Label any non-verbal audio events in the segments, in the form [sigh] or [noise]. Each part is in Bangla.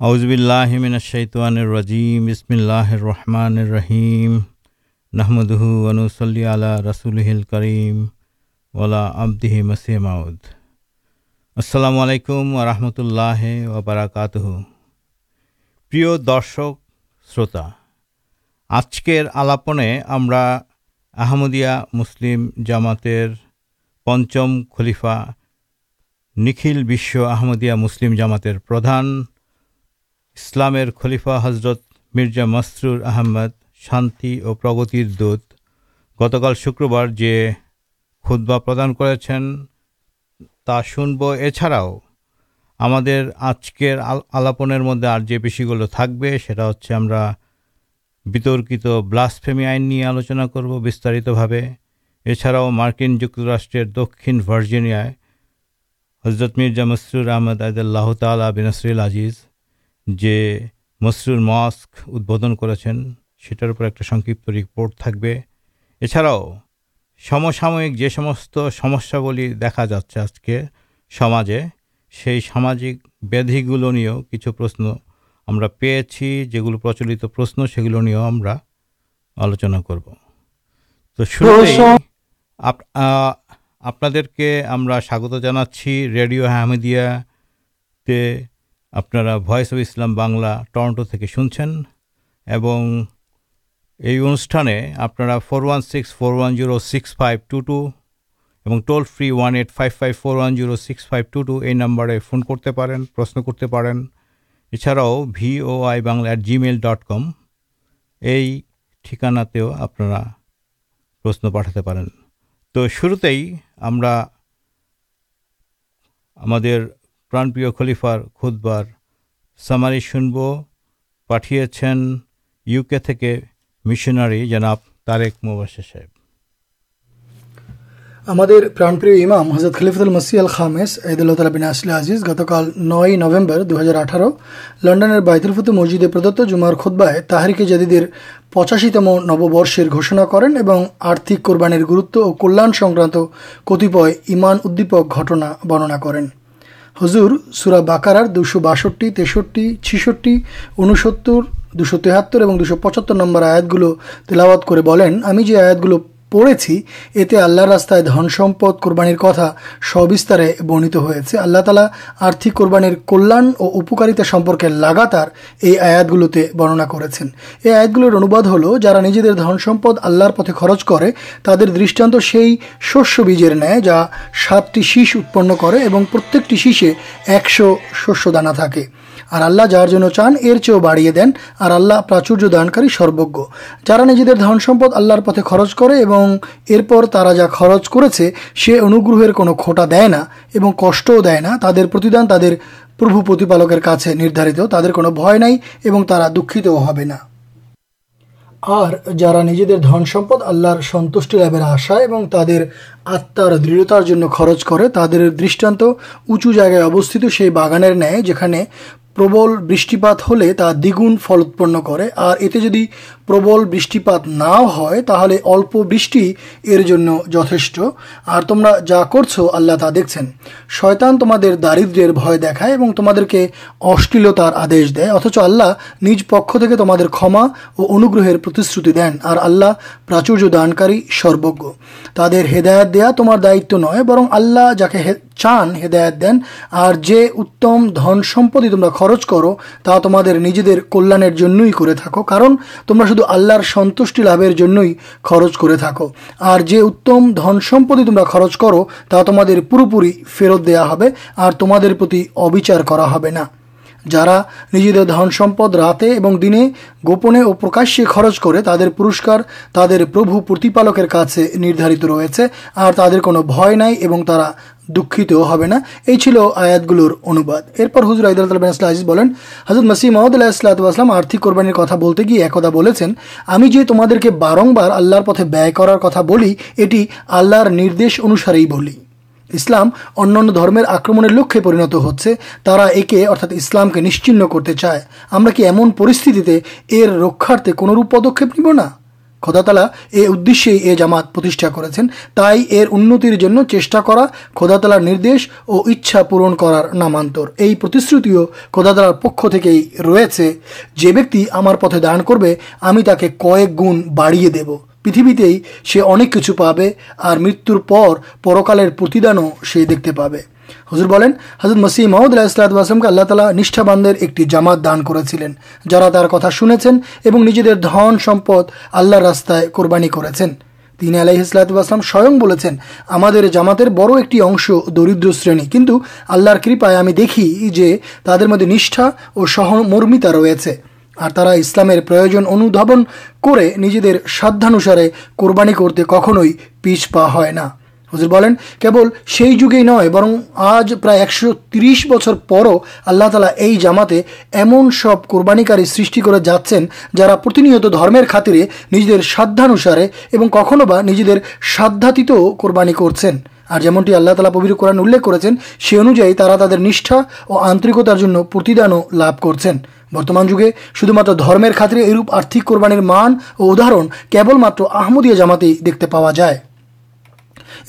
আউজবিল্লাহিমিনশৈতানির রাজিম বিসমিল্লাহির রহমানির রহিম নাহমদুহু অনুসল্লি আলা রাসুলহিল করিম ওলা আবদিহি মসিহ মাউদ আসসালামু আলাইকুম রহমতুল্লাহ ওবরাকাতহ প্রিয় দর্শক শ্রোতা, আজকের আলাপনে আমরা আহমদিয়া মুসলিম জামাতের পঞ্চম খলিফা নিখিল বিশ্ব আহমদিয়া মুসলিম জামাতের প্রধান ইসলামের খলিফা হজরত মির্জা মসরুর আহমদ শান্তি ও প্রগতির দূত গতকাল শুক্রবার যে খুদ্া প্রদান করেছেন তা শুনব। এছাড়াও আমাদের আজকের আলাপনের মধ্যে আর যে বিষয়গুলো থাকবে সেটা হচ্ছে আমরা বিতর্কিত ব্লাসফেমি আইন নিয়ে আলোচনা করব বিস্তারিতভাবে। এছাড়াও মার্কিন যুক্তরাষ্ট্রের দক্ষিণ ভার্জিনিয়ায় হজরত মির্জা মসরুর আহমদ আদাল্লাহ তালা বিনসরুল আজিজ যে মসরুর মস্ক উদ্বোধন করেছেন সেটার উপর একটা সংক্ষিপ্ত রিপোর্ট থাকবে। এছাড়াও সমসাময়িক যে সমস্ত সমস্যাগুলি দেখা যাচ্ছে আজকে সমাজে সেই সামাজিক ব্যাধিগুলো নিয়েও কিছু প্রশ্ন আমরা পেয়েছি যেগুলো প্রচলিত প্রশ্ন সেগুলো নিয়েও আমরা আলোচনা করব। তো শুরুতেই আপনাদেরকে আমরা স্বাগত জানাচ্ছি রেডিও আহমেদিয়াতে আপনারা voice of Islam Bangla Toronto থেকে শুনছেন এবং এই অনুষ্ঠানে আপনারা four one six four one zero six five two two এবং toll free one eight five five four one zero six five two two এই নাম্বারে ফোন করতে পারেন, প্রশ্ন করতে পারেন। এছাড়াও VOI Bangla at gmail dot com এই ঠিকানাতেও আপনারা প্রশ্ন পাঠাতে পারেন। তো শুরুতেই আমরা আমাদের প্রাণপ্রিয় খলিফার খুদবার সামারি শুনব, পাঠিয়েছেন ইউকে থেকে মিশনারি জনাব তারেক মুবাসির সাহেব। আমাদের প্রাণপ্রিয় ইমাম হজরত খলিফুল মসি আল খামেস ঈদুল্লাহ তালা বিন আসলে আজিজ, গতকাল নয় নভেম্বর দু হাজার আঠারো লন্ডনের বাইতুল ফুতু মসজিদে প্রদত্ত জুমার খুদ্বায় তাহারিকে জাদিদের পঁচাশিতম নববর্ষের ঘোষণা করেন এবং আর্থিক কোরবানির গুরুত্ব ও কল্যাণ সংক্রান্ত কতিপয় ইমান উদ্দীপক ঘটনা বর্ণনা করেন। হুজুর, সুরা বাকারার দুশো বাষট্টি, তেষট্টি, ছিষট্টি উনসত্তর দুশো তেহাত্তর এবং দুশো পঁচাত্তর নম্বর আয়াতগুলো তেলাওয়াত করে বলেন, আমি যে আয়াতগুলো পড়েছি, এতে আল্লাহর রাস্তায় ধন সম্পদ কোরবানির কথা সবিস্তারে বর্ণিত হয়েছে। আল্লাহ তালা আর্থিক কোরবানির কল্যাণ ও উপকারিতা সম্পর্কে লাগাতার এই আয়াতগুলোতে বর্ণনা করেছেন। এই আয়াতগুলোর অনুবাদ হলো, যারা নিজেদের ধন সম্পদ আল্লাহর পথে খরচ করে, তাদের দৃষ্টান্ত সেই শস্য বীজের ন্যায় যা সাতটি শীষ উৎপন্ন করে এবং প্রত্যেকটি শীষে একশো শস্য দানা থাকে। আর আল্লাহ যার জন্য চান, এর চেয়েও বাড়িয়ে দেন, আর আল্লাহ প্রাচুর্য দানকারী সর্বজ্ঞ। যারা নিজেদের ধন সম্পদ আল্লাহর পথে খরচ করে এবং এরপর তারা যা খরচ করেছে, সে অনুগ্রহের কোনো খোটা দেয় না এবং কষ্টও দেয় না। তাদের প্রতিদান তাদের প্রভু প্রতিপালকের কাছে নির্ধারিত। তাদের কোনো ভয় নাই এবং তারা দুঃখিতও হবে না। আর যারা নিজেদের ধন সম্পদ আল্লাহর সন্তুষ্টি লাভের আশা এবং তাদের আত্মার দৃঢ়তার জন্য খরচ করে, তাদের দৃষ্টান্ত উঁচু জায়গায় অবস্থিত সেই বাগানের ন্যায়, যেখানে প্রবল বৃষ্টিপাত হলে তা দ্বিগুণ ফল উৎপন্ন করে। আর এতে যদি প্রবল বৃষ্টিপাত নাও হয়, তাহলে অল্প বৃষ্টি এর জন্য যথেষ্ট। আর তোমরা যা করছ, আল্লাহ তা দেখছেন। শয়তান তোমাদের দারিদ্র্যের ভয় দেখায় এবং তোমাদেরকে অশ্লীলতার আদেশ দেয়, অথচ আল্লাহ নিজ পক্ষ থেকে তোমাদের ক্ষমা ও অনুগ্রহের প্রতিশ্রুতি দেন, আর আল্লাহ প্রাচুর্য দানকারী সর্বজ্ঞ। তাদের হেদায়ত দেয়া তোমার দায়িত্ব নয়, বরং আল্লাহ যাকে চান হেদায়ত দেন, আর যে উত্তম ধন সম্পত্তি তোমরা খরচ করো, তা তোমাদের নিজেদের কল্যাণের জন্যই করে থাকো। কারণ তোমরা শুধু আল্লাহর সন্তুষ্টি লাভের জন্যই খরচ করে থাকো। আর যে উত্তম ধন সম্পত্তি তোমরা খরচ করো, তা তোমাদের পুরোপুরি ফেরত দেয়া হবে, আর তোমাদের প্রতি অবিচার করা হবে না। যারা নিজেদের ধন সম্পদ রাতে এবং দিনে গোপনে ও প্রকাশ্যে খরচ করে তাদের পুরস্কার তাদের প্রভু প্রতিপালকের কাছে নির্ধারিত রয়েছে, আর তাদের কোনো ভয় নাই এবং তারা দুঃখিত হবে না। এই ছিল আয়াতগুলোর অনুবাদ। এরপর হুজুর আইদুল্লাহ আজিজ বলেন হজরত মসিম মহম্মদ আলাহিসাল্লাম আর্থিক কোরবানির কথা বলতে গিয়ে একদা বলেছেন, আমি যে তোমাদেরকে বারংবার আল্লাহর পথে ব্যয় করার কথা বলি, এটি আল্লাহর নির্দেশ অনুসারেই বলি। ইসলাম অন্যান্য ধর্মের আক্রমণের লক্ষ্যে পরিণত হচ্ছে, তারা একে অর্থাৎ ইসলামকে নিশ্চিন্ন করতে চায়। আমরা কি এমন পরিস্থিতিতে এর রক্ষার্থে কোনোরূপ পদক্ষেপ নিব না? খোদাতালা এ উদ্দেশ্যেই এ জামাত প্রতিষ্ঠা করেছেন। তাই এর উন্নতির জন্য চেষ্টা করা, খোদাতালার নির্দেশ ও ইচ্ছা পূরণ করার নামান্তর। এই প্রতিশ্রুতিও খোদাতালার পক্ষ থেকেই রয়েছে। যে ব্যক্তি আমার পথে দান করবে, আমি তাকে কয়েক গুণ বাড়িয়ে দেব। পৃথিবীতেই সে অনেক কিছু পাবে আর মৃত্যুর পর পরকালের প্রতিদানও সে দেখতে পাবে। হুজুর বলেন হজরত মসিহ মাহমুদ আলাহিসাল্লামকে আল্লাহ তালা নিষ্ঠাবানদের একটি জামাত দান করেছিলেন, যারা তার কথা শুনেছেন এবং নিজেদের ধন সম্পদ আল্লাহর রাস্তায় কোরবানি করেছেন। তিনি আলাহি ইসলাতাম স্বয়ং বলেছেন, আমাদের জামাতের বড় একটি অংশ দরিদ্র শ্রেণি, কিন্তু আল্লাহর কৃপায় আমি দেখি যে তাদের মধ্যে নিষ্ঠা ও সহমর্মিতা রয়েছে। আর তারা ইসলামের প্রয়োজন অনুধাবন করে নিজেদের সাধ্যানুসারে কোরবানি করতে কখনোই পিছ পা হয় না। হুজুর বলেন, কেবল সেই যুগেই নয়, বরং আজ প্রায় একশো তিরিশ বছর পরও আল্লাহ তালা এই জামাতে এমন সব কোরবানিকারী সৃষ্টি করে যাচ্ছেন যারা প্রতিনিয়ত ধর্মের খাতিরে নিজেদের সাধ্যানুসারে এবং কখনো বা নিজেদের সাধ্যাতীত কোরবানি করছেন। আর যেমনটি আল্লাহ তালা পবিত্র কোরআন উল্লেখ করেছেন, সে অনুযায়ী তারা তাদের নিষ্ঠা ও আন্তরিকতার জন্য প্রতিদানও লাভ করছেন। বর্তমান যুগে শুধুমাত্র ধর্মের খাতিরে এরূপ আর্থিক কোরবানির মান ও উদাহরণ কেবলমাত্র আহমদিয়া জামাতেই দেখতে পাওয়া যায়।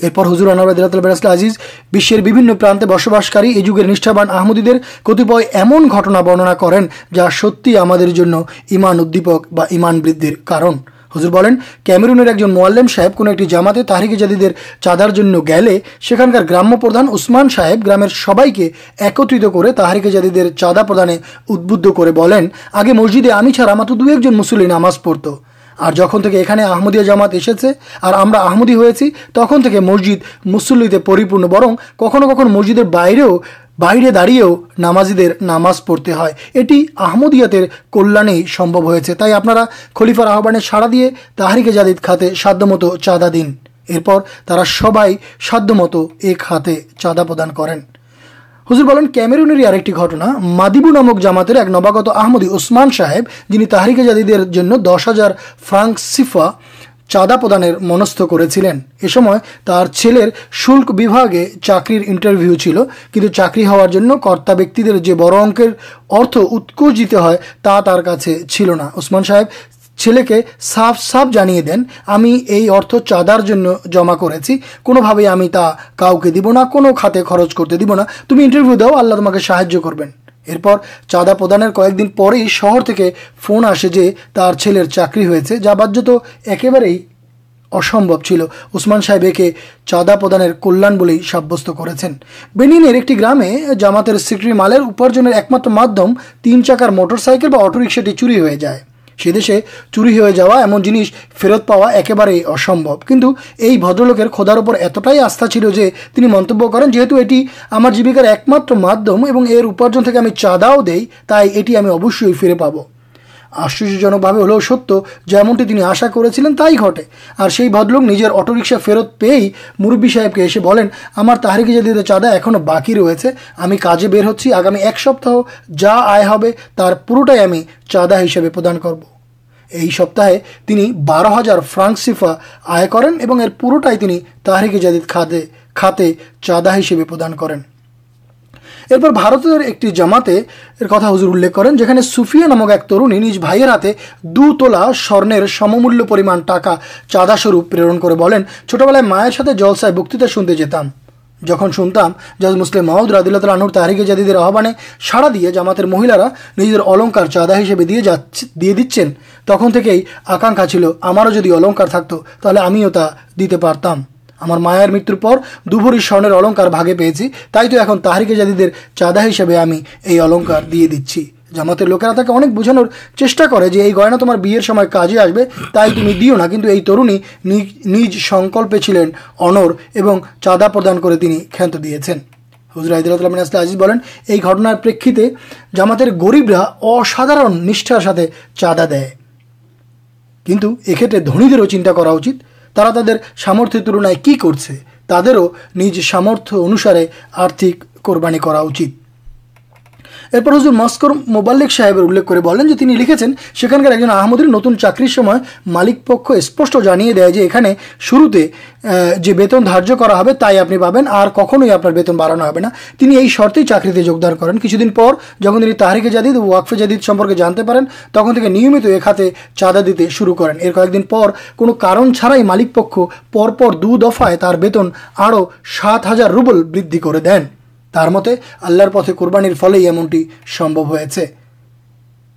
এরপর হুজুর আনোয়ার আজিজ বিশ্বের বিভিন্ন প্রান্তে বসবাসকারী এই যুগের নিষ্ঠাবান আহমদীদের কতিপয় এমন ঘটনা বর্ণনা করেন যা সত্যি আমাদের জন্য ইমান উদ্দীপক বা ইমান বৃদ্ধির কারণ। হুজুর বলেন, ক্যামেরুনের একজন মোয়াল্লেম সাহেব কোনো একটি জামাতে তাহরিকে জাদিদের চাঁদার জন্য গেলে সেখানকার গ্রাম্য প্রধান উসমান সাহেব গ্রামের সবাইকে একত্রিত করে তাহারিকে জাদিদের চাঁদা প্রদানে উদ্বুদ্ধ করে বলেন, আগে মসজিদে আমি ছাড়া মাত্র দু একজন মুসল্লি নামাজ পড়তো। আর যখন থেকে এখানে আহমদিয়া জামাত এসেছে আর আমরা আহমদি হয়েছি, তখন থেকে মসজিদ মুসল্লিতে পরিপূর্ণ, বরং কখনো কখনো মসজিদের বাইরেও বাইরে দাঁড়িয়েও নামাজিদের নামাজ পড়তে হয়। এটি আহমদিয়াতের কল্যাণেই সম্ভব হয়েছে। তাই আপনারা খলিফার আহ্বানে সাড়া দিয়ে তাহারিকে জাদিদ খাতে সাধ্যমতো চাঁদা দিন। এরপর তারা সবাই সাধ্যমতো এ খাতে চাঁদা প্রদান করেন। হুজুর, বলেন, ক্যামেরুনেরই আরেকটি ঘটনা। মাদিবু নামক জামাতের এক নবাগত আহমদি ওসমান সাহেব, যিনি তাহারিকে জাদিদের জন্য দশ হাজার ফ্রাঙ্ক সিফা চাঁদা প্রদানের মনস্থ করেছিলেন। এ সময় তার ছেলের শুল্ক বিভাগে চাকরির ইন্টারভিউ ছিল, কিন্তু চাকরি হওয়ার জন্য কর্তা ব্যক্তিদের যে বড় অঙ্কের অর্থ উৎকোচ দিতে হয় তা তার কাছে ছিল না। ওসমান সাহেব ছেলেকে সাফ সাফ জানিয়ে দেন, আমি এই অর্থ চাঁদার জন্য জমা করেছি, কোনোভাবেই আমি তা কাউকে দিব না, কোনো খাতে খরচ করতে দিব না। তুমি ইন্টারভিউ দাও, আল্লাহ তোমাকে সাহায্য করবেন। এরপর চাঁদা প্রদানের কয়েকদিন পরেই শহর থেকে ফোন আসে যে তার ছেলের চাকরি হয়েছে, যা বাহ্যত একেবারেই অসম্ভব ছিল। উসমান সাহেব একে চাঁদা প্রদানের কল্যাণ বলেই সাব্যস্ত করেছেন। বেনিনের একটি গ্রামে জামাতের সিক্রি মালের উপার্জনের একমাত্র মাধ্যম তিন চাকার মোটরসাইকেল বা অটোরিকশাটি চুরি হয়ে যায়। সে দেশে চুরি হয়ে যাওয়া এমন জিনিস ফেরত পাওয়া একেবারেই অসম্ভব। কিন্তু এই ভদ্রলোকের খোদার ওপর এতটাই আস্থা ছিল যে তিনি মন্তব্য করেন, যেহেতু এটি আমার জীবিকার একমাত্র মাধ্যম এবং এর উপার্জন থেকে আমি চাঁদাও দেই, তাই এটি আমি অবশ্যই ফিরে পাবো। আশ্চর্যজনকভাবে হলেও সত্য, যেমনটি তিনি আশা করেছিলেন তাই ঘটে। আর সেই ভদ্রলোক নিজের অটোরিকশা ফেরত পেয়েই মুরব্বী সাহেবকে এসে বলেন, আমার তাহারিকে যদি চাঁদা এখনও বাকি রয়েছে, আমি কাজে বের হচ্ছি, আগামী এক সপ্তাহ যা আয় হবে তার পুরোটাই আমি চাঁদা হিসেবে প্রদান করব। এই সপ্তাহে তিনি বারো হাজার ফ্রাঙ্ক সিফা আয় করেন এবং এর পুরোটাই তিনি তাহারিকে জাদিদ খাতে খাতে চাঁদা হিসেবে প্রদান করেন। এরপর ভারতের একটি জামাতে এর কথা হুজুর উল্লেখ করেন, যেখানে সুফিয়া নামক এক তরুণী নিজ ভাইয়ের হাতে দু তোলা স্বর্ণের সমমূল্য পরিমাণ টাকা চাঁদা স্বরূপ প্রেরণ করে বলেন, ছোটবেলায় মায়ের সাথে জলসায় বক্তৃতা শুনতে যেতাম। যখন শুনতাম জাজ মুসলিম মাহমুদ রাদিল্লাহ আনুর তাহারিকে জাদিদের আহ্বানে সাড়া দিয়ে জামাতের মহিলারা নিজেদের অলঙ্কার চাঁদা হিসেবে দিয়ে যাচ্ছে, দিয়ে দিচ্ছেন, তখন থেকেই আকাঙ্ক্ষা ছিল, আমারও যদি অলঙ্কার থাকতো, তাহলে আমিও তা দিতে পারতাম। আমার মায়ের মৃত্যুর পর দুভরি স্বর্ণের অলঙ্কার ভাগে পেয়েছি, তাই তো এখন তাহারিকে জাদিদের চাঁদা হিসেবে আমি এই অলঙ্কার দিয়ে দিচ্ছি। জামাতের লোকেরা তাকে অনেক বোঝানোর চেষ্টা করে যে এই গয়না তোমার বিয়ের সময় কাজে আসবে, তাই তুমি দিও না। কিন্তু এই তরুণী নিজ সংকল্পে ছিলেন অনর এবং চাঁদা প্রদান করে তিনি ক্ষান্ত দিয়েছেন। হুজুর আইদুল্লাহ আসলে আজিজ বলেন, এই ঘটনার প্রেক্ষিতে জামাতের গরিবরা অসাধারণ নিষ্ঠার সাথে চাঁদা দেয়। কিন্তু এক্ষেত্রে ধনীদেরও চিন্তা করা উচিত। তারা তাদের সামর্থ্যের তুলনায় কি করছে তাদেরও নিজ সামর্থ্য অনুসারে আর্থিক কোরবানি করা উচিত। এরপর হুজুর মস্কর মোবাল্লিক সাহেবের উল্লেখ করে বলেন যে তিনি লিখেছেন, সেখানকার একজন আহমদের নতুন চাকরির সময় মালিক পক্ষ স্পষ্ট জানিয়ে দেয় যে এখানে শুরুতে যে বেতন ধার্য করা হবে তাই আপনি পাবেন, আর কখনোই আপনার বেতন বাড়ানো হবে না। তিনি এই শর্তেই চাকরিতে যোগদান করেন। কিছুদিন পর যখন তিনি তাহারিকে জাদিদ ওয়াকফে জাদিদ সম্পর্কে জানতে পারেন, তখন থেকে নিয়মিত এ খাতে চাঁদা দিতে শুরু করেন। এর কয়েকদিন পর কোনো কারণ ছাড়াই মালিক পক্ষ পরপর দু দফায় তার বেতন আরও সাত হাজার রুবল বৃদ্ধি করে দেন। তার মতে, আল্লাহর পথে কোরবানির ফলেই এমনটি সম্ভব হয়েছে।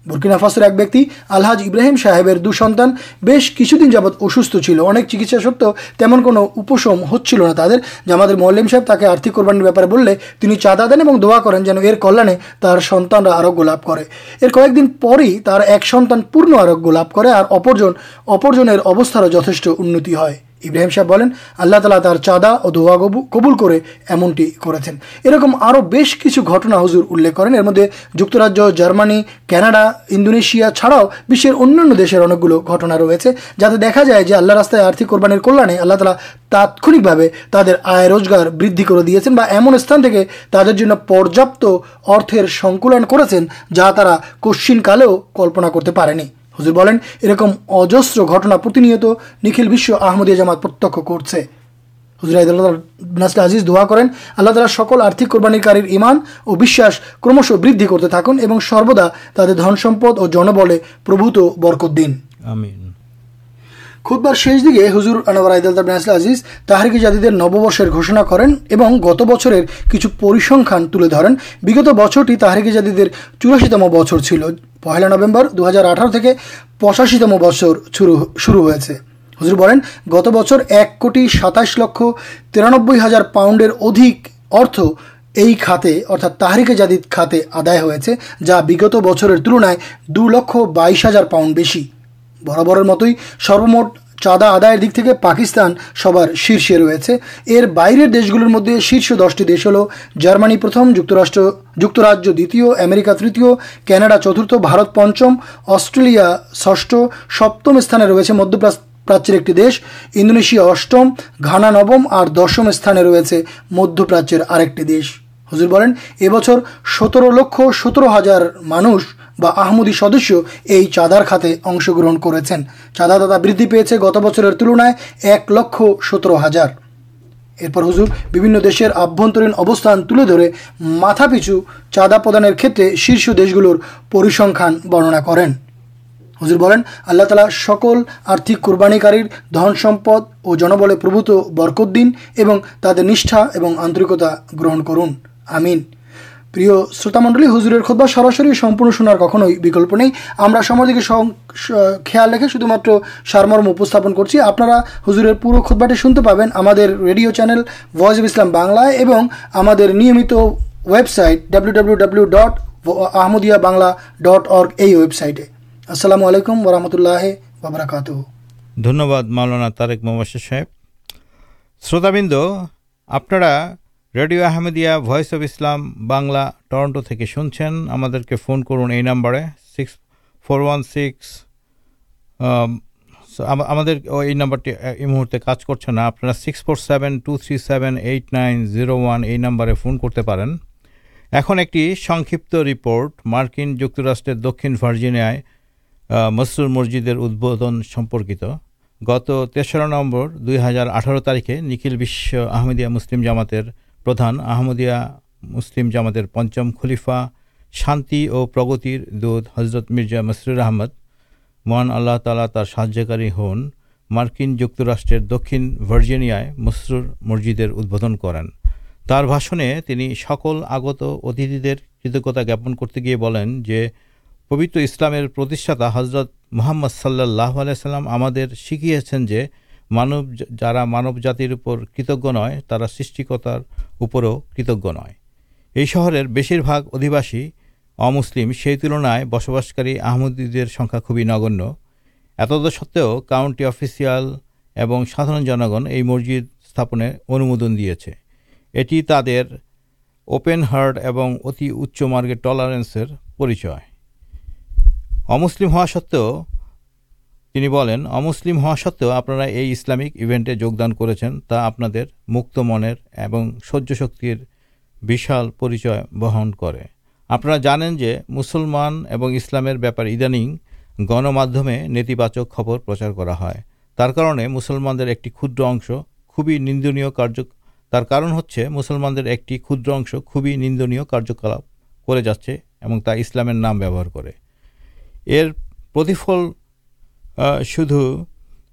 বুরকিনা ফাসের এক ব্যক্তি, আলহাজ ইব্রাহিম সাহেবের দু সন্তান বেশ কিছুদিন যাবৎ অসুস্থ ছিল। অনেক চিকিৎসা সত্ত্বেও তেমন কোনো উপশম হচ্ছিল না তাদের। জামাদের মোল্লিম সাহেব তাকে আর্থিক কোরবানির ব্যাপারে বললে, তিনি চাঁদা দেন এবং দোয়া করেন যেন এর কল্যাণে তার সন্তানরা আরোগ্য লাভ করে। এর কয়েকদিন পরই তার এক সন্তান পূর্ণ আরোগ্য লাভ করে আর অপরজন, অপরজনের অবস্থারও যথেষ্ট উন্নতি হয়। ইব্রাহিম সাহেব বলেন, আল্লাহ তালা তার চাঁদা ও দোয়া কবুল করে এমনটি করেছেন। এরকম আরও বেশ কিছু ঘটনা হুজুর উল্লেখ করেন। এর মধ্যে যুক্তরাজ্য, জার্মানি, কানাডা, ইন্দোনেশিয়া ছাড়াও বিশ্বের অন্যান্য দেশের অনেকগুলো ঘটনা রয়েছে, যাতে দেখা যায় যে আল্লাহ রাস্তায় আর্থিক কোরবানির কল্যাণে আল্লাহ তালা তাৎক্ষণিকভাবে তাদের আয় রোজগার বৃদ্ধি করে দিয়েছেন বা এমন স্থান থেকে তাদের জন্য পর্যাপ্ত অর্থের সংকুলন করেছেন, যা তারা কশ্চিনকালেও কল্পনা করতে পারেনি। হুজুর বলেন, এরকম অজস্র ঘটনা প্রতিনিয়ত নিখিল বিশ্ব আহমদিয়া জামাত প্রত্যক্ষ করছে। হুজুর নাসলে আজিজ দোয়া করেন, আল্লাহ তালা সকল আর্থিক কোরবানিকারীর ইমান ও বিশ্বাস ক্রমশ বৃদ্ধি করতে থাকুন এবং সর্বদা তাদের ধন সম্পদ ও জনবলে প্রভূত বরকত দিন। আমিন। খুদবার শেষ দিকে হুজুর আনোয়ার আইদাল নাসলে আজিজ তাহারিকি জাতিদের নববর্ষের ঘোষণা করেন এবং গত বছরের কিছু পরিসংখ্যান তুলে ধরেন। বিগত বছরটি তাহারিকি জাতিদের চুরাশিতম বছর ছিল। পয়লা নভেম্বর দু হাজার আঠারো থেকে পঁচাশিতম বছর শুরু শুরু হয়েছে। হুজুর বলেন, গত বছর এক কোটি সাতাশ লক্ষ তিরানব্বই হাজার পাউন্ডের অধিক অর্থ এই খাতে, অর্থাৎ তাহারিকে জাদিদ খাতে আদায় হয়েছে, যা বিগত বছরের তুলনায় দু লক্ষ বাইশ হাজার পাউন্ড বেশি। বরাবরের মতোই সর্বমোট চাঁদা আদায়ের দিক থেকে পাকিস্তান সবার শীর্ষে রয়েছে। এর বাইরের দেশগুলোর মধ্যে শীর্ষ দশটি দেশ হলো জার্মানি প্রথম, যুক্তরাষ্ট্র, যুক্তরাজ্য দ্বিতীয়, আমেরিকা তৃতীয়, কানাডা চতুর্থ, ভারত পঞ্চম, অস্ট্রেলিয়া ষষ্ঠ, সপ্তম স্থানে রয়েছে মধ্যপ্রাচ্য প্রাচ্যের একটি দেশ, ইন্দোনেশিয়া অষ্টম, ঘানা নবম আর দশম স্থানে রয়েছে মধ্যপ্রাচ্যের আরেকটি দেশ। হুজুর বলেন, এবছর সতেরো লক্ষ সতেরো হাজার মানুষ বা আহমদি সদস্য এই চাঁদার খাতে অংশগ্রহণ করেছেন। চাঁদা চাঁদাদাতা বৃদ্ধি পেয়েছে গত বছরের তুলনায় এক লক্ষ সতেরো হাজার। এরপর হুজুর, বিভিন্ন দেশের আভ্যন্তরীণ অবস্থান তুলে ধরে মাথাপিছু চাঁদা প্রদানের ক্ষেত্রে শীর্ষ দেশগুলোর পরিসংখ্যান বর্ণনা করেন। হুজুর বলেন, আল্লাহ তালা সকল আর্থিক কোরবানিকারীর ধন সম্পদ ও জনবলে প্রভূত বরকত দিন এবং তাদের নিষ্ঠা এবং আন্তরিকতা গ্রহণ করুন। আমিন। প্রিয় শ্রোতামণ্ডলী হুজুরের খোদবা সরাসরি সম্পূর্ণ শোনার কখনোই বিকল্প নেই। আমরা সমাজকে খেয়াল রেখে শুধুমাত্র সারমর্ম উপস্থাপন করছি। আপনারা হুজুরের পুরো খোদবাটি শুনতে পাবেন আমাদের radio channel voice of Islam বাংলায় এবং আমাদের নিয়মিত website W dot Ahmadiyya Bangla dot org এই ওয়েবসাইটে। আসসালামু আলাইকুম ওরহমতুল্লাহ বাবরাকাত ধন্যবাদ মাওলানা তারেক মোবাসির সাহেব। শ্রোতাবৃন্দ, আপনারা radio Ahmadiyya voice of Islam Bangla, Toronto থেকে শুনছেন। আমাদেরকে ফোন করুন এই নাম্বারে, সিক্স ফোর ওয়ান সিক্স আমাদের এই নাম্বারটি এই মুহূর্তে কাজ করছে না। আপনারা six four seven two three seven eight nine zero one এই নাম্বারে ফোন করতে পারেন। এখন একটি সংক্ষিপ্ত রিপোর্ট, মার্কিন যুক্তরাষ্ট্রের দক্ষিণ ভার্জিনিয়ায় মসরুর মসজিদের উদ্বোধন সম্পর্কিত। গত তেসরা নভেম্বর দুই হাজার আঠারো তারিখে নিখিল বিশ্ব আহমেদিয়া মুসলিম জামাতের প্রধান আহমদিয়া মুসলিম জামাতের পঞ্চম খলিফা, শান্তি ও প্রগতির দূত হজরত মির্জা মসরুর আহমদ। মহান আল্লাহ তালা তার সাহায্যকারী হন। মার্কিন যুক্তরাষ্ট্রের দক্ষিণ ভার্জিনিয়ায় মসরুর মসজিদের উদ্বোধন করেন। তার ভাষণে তিনি সকল আগত অতিথিদের কৃতজ্ঞতা জ্ঞাপন করতে গিয়ে বলেন যে, পবিত্র ইসলামের প্রতিষ্ঠাতা হজরত মোহাম্মদ সাল্লাহ আলাইসাল্লাম আমাদের শিখিয়েছেন যে, মানব, যারা মানব জাতির উপর কৃতজ্ঞ নয়, তারা সৃষ্টিকতার উপরও কৃতজ্ঞ নয়। এই শহরের বেশিরভাগ অধিবাসী অমুসলিম সেই তুলনায় বসবাসকারী আহমদীদের সংখ্যা খুবই নগণ্য। এতদ সত্ত্বেও কাউন্টি অফিসিয়াল এবং সাধারণ জনগণ এই মসজিদ স্থাপনে অনুমোদন দিয়েছে। এটি তাদের ওপেন হার্ট এবং অতি উচ্চ মার্গের টলারেন্সের পরিচয়। অমুসলিম হওয়া সত্ত্বেও তিনি বলেন, অমুসলিম হওয়া সত্ত্বেও আপনারা এই ইসলামিক ইভেন্টে যোগদান করেছেন তা আপনাদের মুক্ত মনের এবং সহ্য শক্তির বিশাল পরিচয় বহন করে। আপনারা জানেন যে মুসলমান এবং ইসলামের ব্যাপারে ইদানিং গণমাধ্যমে নেতিবাচক খবর প্রচার করা হয়। তার কারণে মুসলমানদের একটি ক্ষুদ্র অংশ খুবই নিন্দনীয় কার্য তার কারণ হচ্ছে মুসলমানদের একটি ক্ষুদ্র অংশ খুবই নিন্দনীয় কার্যকলাপ করে যাচ্ছে এবং তা ইসলামের নাম ব্যবহার করে। এর প্রতিফল শুধু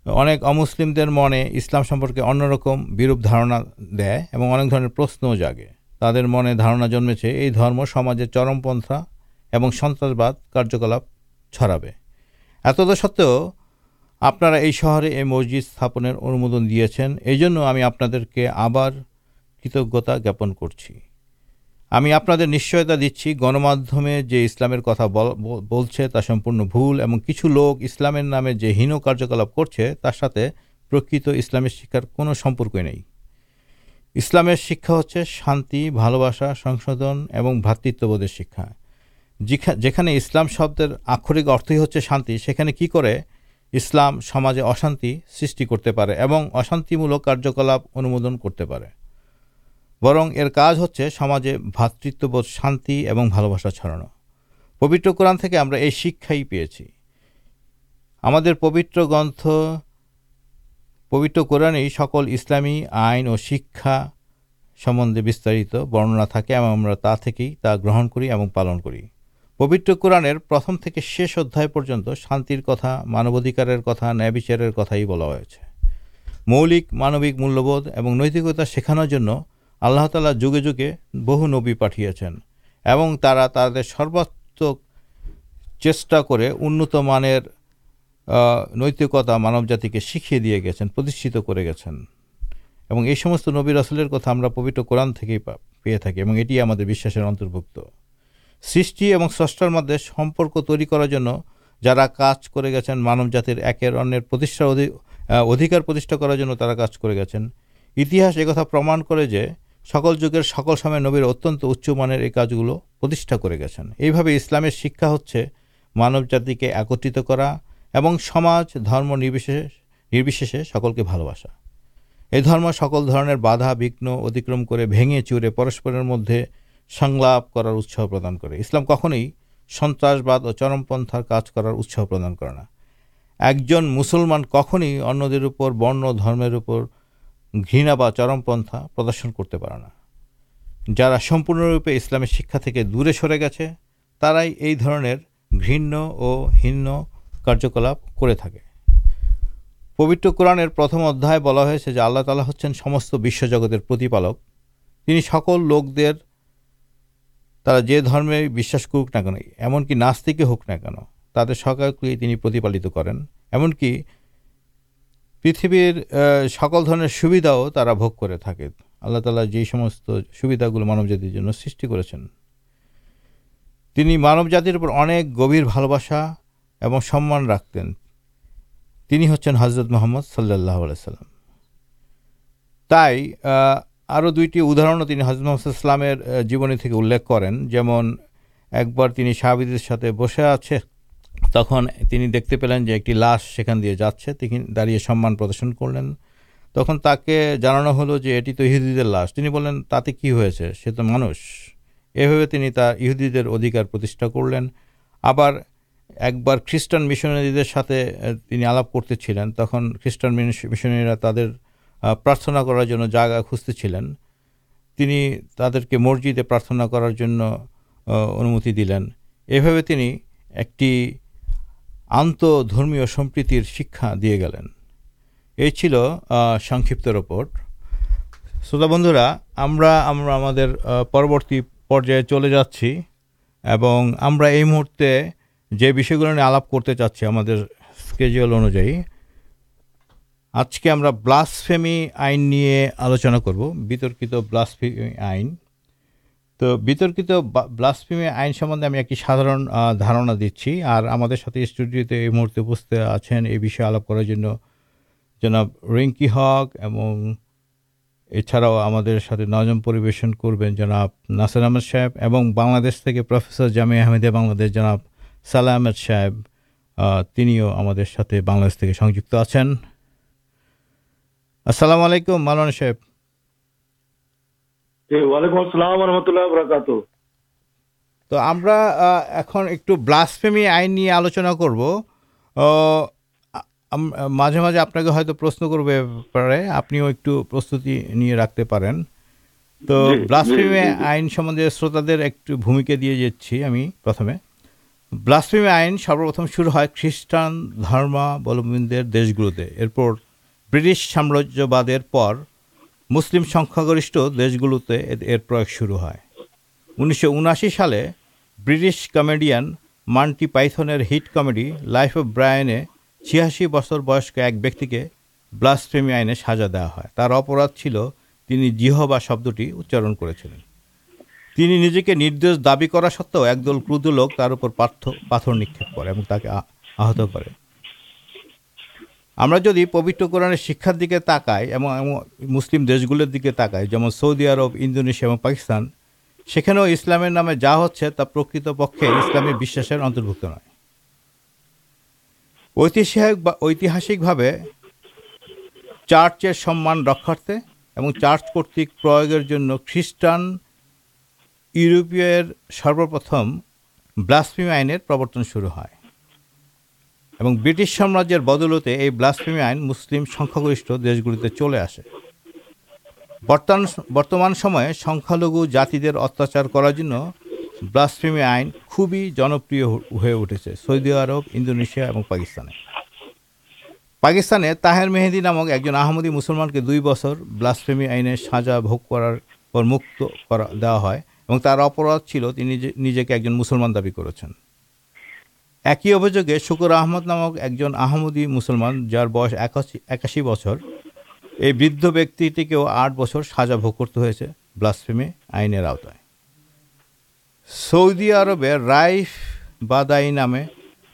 অনেক অমুসলিমদের মনে ইসলাম সম্পর্কে অন্যরকম বিরূপ ধারণা দেয় এবং অনেক ধরনের প্রশ্নও জাগে। তাদের মনে ধারণা জন্মেছে এই ধর্ম সমাজে চরমপন্থা এবং সন্ত্রাসবাদ কার্যকলাপ ছড়াবে। এতদ সত্ত্বেও আপনারা এই শহরে এই মসজিদ স্থাপনের অনুমোদন দিয়েছেন। এই জন্য আমি আপনাদেরকে আবার কৃতজ্ঞতা জ্ঞাপন করছি। আমি আপনাদের নিশ্চয়তা দিচ্ছি, গণমাধ্যমে যে ইসলামের কথা বল- বল- বলছে তা সম্পূর্ণ ভুল এবং কিছু লোক ইসলামের নামে যে হীন কার্যকলাপ করছে তার সাথে প্রকৃত ইসলামের শিক্ষার কোনো সম্পর্কই নেই। ইসলামের শিক্ষা হচ্ছে শান্তি, ভালোবাসা, সংশোধন এবং ভ্রাতৃত্ববোধের শিক্ষা। যেখা- যেখানে ইসলাম শব্দের আক্ষরিক অর্থই হচ্ছে শান্তি, সেখানে কি করে? ইসলাম সমাজে অশান্তি সৃষ্টি করতে পারে এবং অশান্তিমূলক কার্যকলাপ অনুমোদন করতে পারে। বরং এর কাজ হচ্ছে সমাজে ভ্রাতৃত্ববোধ, শান্তি এবং ভালোবাসা ছড়ানো। পবিত্র কোরআন থেকে আমরা এই শিক্ষাই পেয়েছি। আমাদের পবিত্র গ্রন্থ, পবিত্র কোরআনেই সকল ইসলামী আইন ও শিক্ষা সম্বন্ধে বিস্তারিত বর্ণনা থাকে এবং আমরা তা থেকেই তা গ্রহণ করি এবং পালন করি। পবিত্র কোরআনের প্রথম থেকে শেষ অধ্যায় পর্যন্ত শান্তির কথা, মানবাধিকারের কথা ন্যায় বিচারের কথাই বলা হয়েছে। মৌলিক, মানবিক মূল্যবোধ এবং নৈতিকতা শেখানোর জন্য আল্লাহ তালা যুগে যুগে বহু নবী পাঠিয়েছেন এবং তারা তাদের সর্বাত্মক চেষ্টা করে উন্নত মানের নৈতিকতা মানবজাতিকে শিখিয়ে দিয়ে গেছেন, প্রতিষ্ঠিত করে গেছেন। এবং এই সমস্ত নবী রাসুলের কথা আমরা পবিত্র কোরআন থেকেই পেয়ে থাকি এবং এটি আমাদের বিশ্বাসের অন্তর্ভুক্ত। সৃষ্টি এবং স্রষ্টার মধ্যে সম্পর্ক তৈরি করার জন্য যারা কাজ করে গেছেন মানবজাতির একের অন্যের প্রতিষ্ঠার অধি- অধিকার প্রতিষ্ঠা করার জন্য তারা কাজ করে গেছেন। ইতিহাস একথা প্রমাণ করে যে সকল যুগের সকল সময় নবীর অত্যন্ত উচ্চমানের এই কাজগুলো প্রতিষ্ঠা করে গেছেন। এইভাবে ইসলামের শিক্ষা হচ্ছে মানব জাতিকে একত্রিত করা এবং সমাজ, ধর্ম নির্বিশেষে নির্বিশেষে সকলকে ভালোবাসা। এই ধর্ম সকল ধরনের বাধা, বিঘ্ন অতিক্রম করে ভেঙে চুরে পরস্পরের মধ্যে সংলাপ করার উৎসাহ প্রদান করে। ইসলাম কখনোই সন্ত্রাসবাদ ও চরমপন্থার কাজ করার উৎসাহ প্রদান করে না। একজন মুসলমান কখনই অন্যদের উপর বর্ণ, ধর্মের উপর ঘৃণা বা চরমপন্থা প্রদর্শন করতে পারে না। যারা সম্পূর্ণরূপে ইসলামের শিক্ষা থেকে দূরে সরে গেছে, তারাই এই ধরনের ঘৃণ্য ও হীন কার্যকলাপ করে থাকে। পবিত্র কোরআনের প্রথম অধ্যায় বলা হয়েছে যে আল্লাহ তালা হচ্ছেন সমস্ত বিশ্বজগতের প্রতিপালক। তিনি সকল লোকদের, তারা যে ধর্মে বিশ্বাস করুক না কেন, এমনকি নাস্তিকে হোক না কেন, তাদের সকলকেই তিনি প্রতিপালিত করেন। এমনকি পৃথিবীর সকল ধরনের সুবিধাও তারা ভোগ করে থাকে। আল্লাহ তালা যেই সমস্ত সুবিধাগুলো মানবজাতির জন্য সৃষ্টি করেছেন। তিনি মানবজাতির উপর অনেক গভীর ভালোবাসা এবং সম্মান রাখতেন। তিনি হচ্ছেন হজরত মোহাম্মদ সাল্লাহ সাল্লাম। তাই আরও দুইটি উদাহরণও তিনি হজরত মোহাম্মদ ইসলামের জীবনী থেকে উল্লেখ করেন। যেমন, একবার তিনি সাহাবিদের সাথে বসে আছে তখন তিনি দেখতে পেলেন যে একটি লাশ সেখান দিয়ে যাচ্ছে। তিনি দাঁড়িয়ে সম্মান প্রদর্শন করলেন। তখন তাকে জানানো হলো যে এটি তো ইহুদিদের লাশ। তিনি বললেন, তাতে কি হয়েছে? সে তো মানুষ। এভাবে তিনি তার ইহুদিদের অধিকার প্রতিষ্ঠা করলেন। আবার একবার খ্রিস্টান মিশনারিদের সাথে তিনি আলাপ করতেছিলেন তখন খ্রিস্টান মিশ- মিশনারিরা তাদের প্রার্থনা করার জন্য জায়গা খুঁজতেছিলেন তিনি তাদেরকে মসজিদে প্রার্থনা করার জন্য অনুমতি দিলেন। এভাবে তিনি একটি আন্তধর্মীয় সম্প্রীতির শিক্ষা দিয়ে গেলেন। এই ছিল সংক্ষিপ্ত রিপোর্ট শ্রোতা বন্ধুরা, আমরা আমরা আমাদের পরবর্তী পর্যায়ে চলে যাচ্ছি এবং আমরা এই মুহূর্তে যে বিষয়গুলো নিয়ে আলাপ করতে চাচ্ছি আমাদের স্কেজুয়াল অনুযায়ী, আজকে আমরা ব্লাসফেমি আইন নিয়ে আলোচনা করব, বিতর্কিত ব্লাসফেমি আইন। তো বিতর্কিত ব্লাসফেমি আইন সম্বন্ধে আমি একটি সাধারণ ধারণা দিচ্ছি। আর আমাদের সাথে স্টুডিওতে এই মুহূর্তে উপস্থিত আছেন এই বিষয়ে আলাপ করার জন্য জনাব রিঙ্কি হক এবং এছাড়াও আমাদের সাথে নজম পরিবেশন করবেন জনাব নাসির আহমেদ সাহেব এবং বাংলাদেশ থেকে প্রফেসর জামি আহমেদে বাংলাদেশ জনাব সালাহ আহমেদ সাহেব তিনিও আমাদের সাথে বাংলাদেশ থেকে সংযুক্ত আছেন। আসসালামু আলাইকুম মালানা সাহেব। ওয়ালাইকুম আসসালাম রহমতুল্লাহ বরাকাত তো আমরা এখন একটু ব্লাসফেমি আইন নিয়ে আলোচনা করব। মাঝে মাঝে আপনাকে হয়তো প্রশ্ন করবে পারে আপনিও একটু প্রস্তুতি নিয়ে রাখতে পারেন। তো ব্লাসফেমি। আইন সম্বন্ধে শ্রোতাদের একটু ভূমিকা দিয়ে যাচ্ছি আমি প্রথমে। ব্লাসফেমি আইন সর্বপ্রথম শুরু হয় খ্রিস্টান ধর্মাবলম্বীদের দেশগুলোতে। এরপর ব্রিটিশ সাম্রাজ্যবাদের পর মুসলিম সংখ্যাগরিষ্ঠ দেশগুলোতে এর- প্রয়োগ শুরু হয়। উনিশশো সালে ব্রিটিশ কমেডিয়ান মান্টি পাইথনের হিট কমেডি লাইফ অফ ব্রায়ানে ছিয়াশি বছর বয়স্ক এক ব্যক্তিকে ব্লাসফেমি আইনে সাজা দেওয়া হয়। তার অপরাধ ছিল তিনি জিহবা শব্দটি উচ্চারণ করেছিলেন। তিনি নিজেকে নির্দোষ দাবি করা সত্ত্বেও একদল ক্রুদ্ধ লোক তার উপর পাথর নিক্ষেপ করে এবং তাকে আহত করে। আমরা যদি পবিত্র কোরআনের শিক্ষার দিকে তাকাই এবং মুসলিম দেশগুলোর দিকে তাকাই, যেমন সৌদি আরব, ইন্দোনেশিয়া এবং পাকিস্তান, সেখানেও ইসলামের নামে যা হচ্ছে তা প্রকৃতপক্ষে ইসলামী বিশ্বাসের অন্তর্ভুক্ত নয়। ঐতিহাসিক বা ঐতিহাসিকভাবে চার্চের সম্মান রক্ষার্থে এবং চার্চ কর্তৃক প্রয়োগের জন্য খ্রিস্টান ইউরোপীয়ের সর্বপ্রথম ব্লাসফেমি আইনের প্রবর্তন শুরু হয়। এবং ব্রিটিশ সাম্রাজ্যের বদলতে এই ব্লাসফেমি আইন মুসলিম সংখ্যাগরিষ্ঠ দেশগুলিতে চলে আসে। বর্তমান বর্তমান সময়ে সংখ্যালঘু জাতিদের অত্যাচার করার জন্য ব্লাসফেমি আইন খুবই জনপ্রিয় হয়ে উঠেছে সৌদি আরব, ইন্দোনেশিয়া এবং পাকিস্তানে। পাকিস্তানে তাহের মেহেদি নামক একজন আহমদি মুসলমানকে দুই বছর ব্লাসফেমি আইনের সাজা ভোগ করার পর মুক্ত করা, দেওয়া হয় এবং তার অপরাধ ছিল তিনি নিজেকে একজন মুসলমান দাবি করেছেন। একই অভিযোগে শুকুর আহমদ নামক একজন আহমদি মুসলমান, যার বয়স একাশি একাশি বছর, এই বৃদ্ধ ব্যক্তিটিকেও আট বছর সাজা ভোগ করতে হয়েছে ব্লাসফেমি আইনের আওতায়। সৌদি আরবে রাইফ বাদাই নামে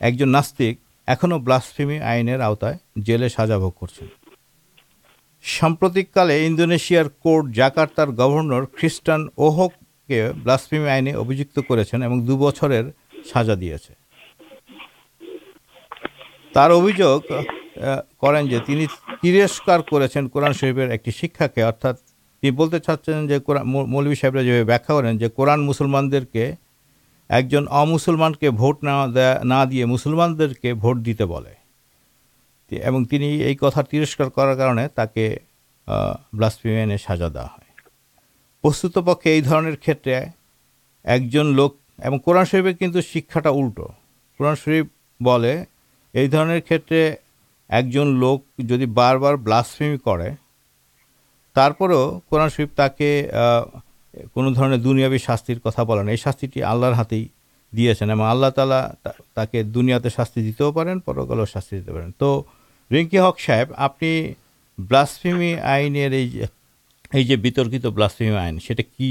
একজন নাস্তিক এখনও ব্লাসফেমি আইনের আওতায় জেলে সাজা ভোগ করছেন। সাম্প্রতিককালে ইন্দোনেশিয়ার কোর্ট জাকার্তার গভর্নর খ্রিস্টান ওহককে ব্লাসফেমি আইনে অভিযুক্ত করেছেন এবং দু বছরের সাজা দিয়েছে। তার অভিযোগ করেন যে তিনি তিরস্কার করেছেন কোরআন শরীফের একটি শিক্ষাকে। অর্থাৎ তিনি বলতে চাচ্ছেন যে কোরআন, মৌ- মৌলভী সাহেবরা যেভাবে ব্যাখ্যা করেন যে কোরআন মুসলমানদেরকে একজন অমুসলমানকে ভোট না না দিয়ে মুসলমানদেরকে ভোট দিতে বলে। এবং তিনি এই কথা তিরস্কার করার কারণে তাকে ব্লাসফেমিয়ানে সাজা দেওয়া হয়। বস্তুতপক্ষে এই ধরনের ক্ষেত্রে একজন লোক, এবং কোরআন শরীফের কিন্তু শিক্ষাটা উল্টো। কোরআন শরীফ বলে এই ধরনের ক্ষেত্রে একজন লোক যদি বারবার ব্লাসফেমি করে, তারপরেও কোরআন শরীফ তাকে কোনো ধরনের দুনিয়াবী শাস্তির কথা বলেন এই শাস্তিটি আল্লাহর হাতেই দিয়েছেন এবং আল্লাহ তালা তাকে দুনিয়াতে শাস্তি দিতেও পারেন, পরকালেও শাস্তি দিতে পারেন। তো রিঙ্কি হক সাহেব, আপনি ব্লাসফেমি আইনের এই যে এই যে বিতর্কিত ব্লাসফেমি আইন, সেটা কি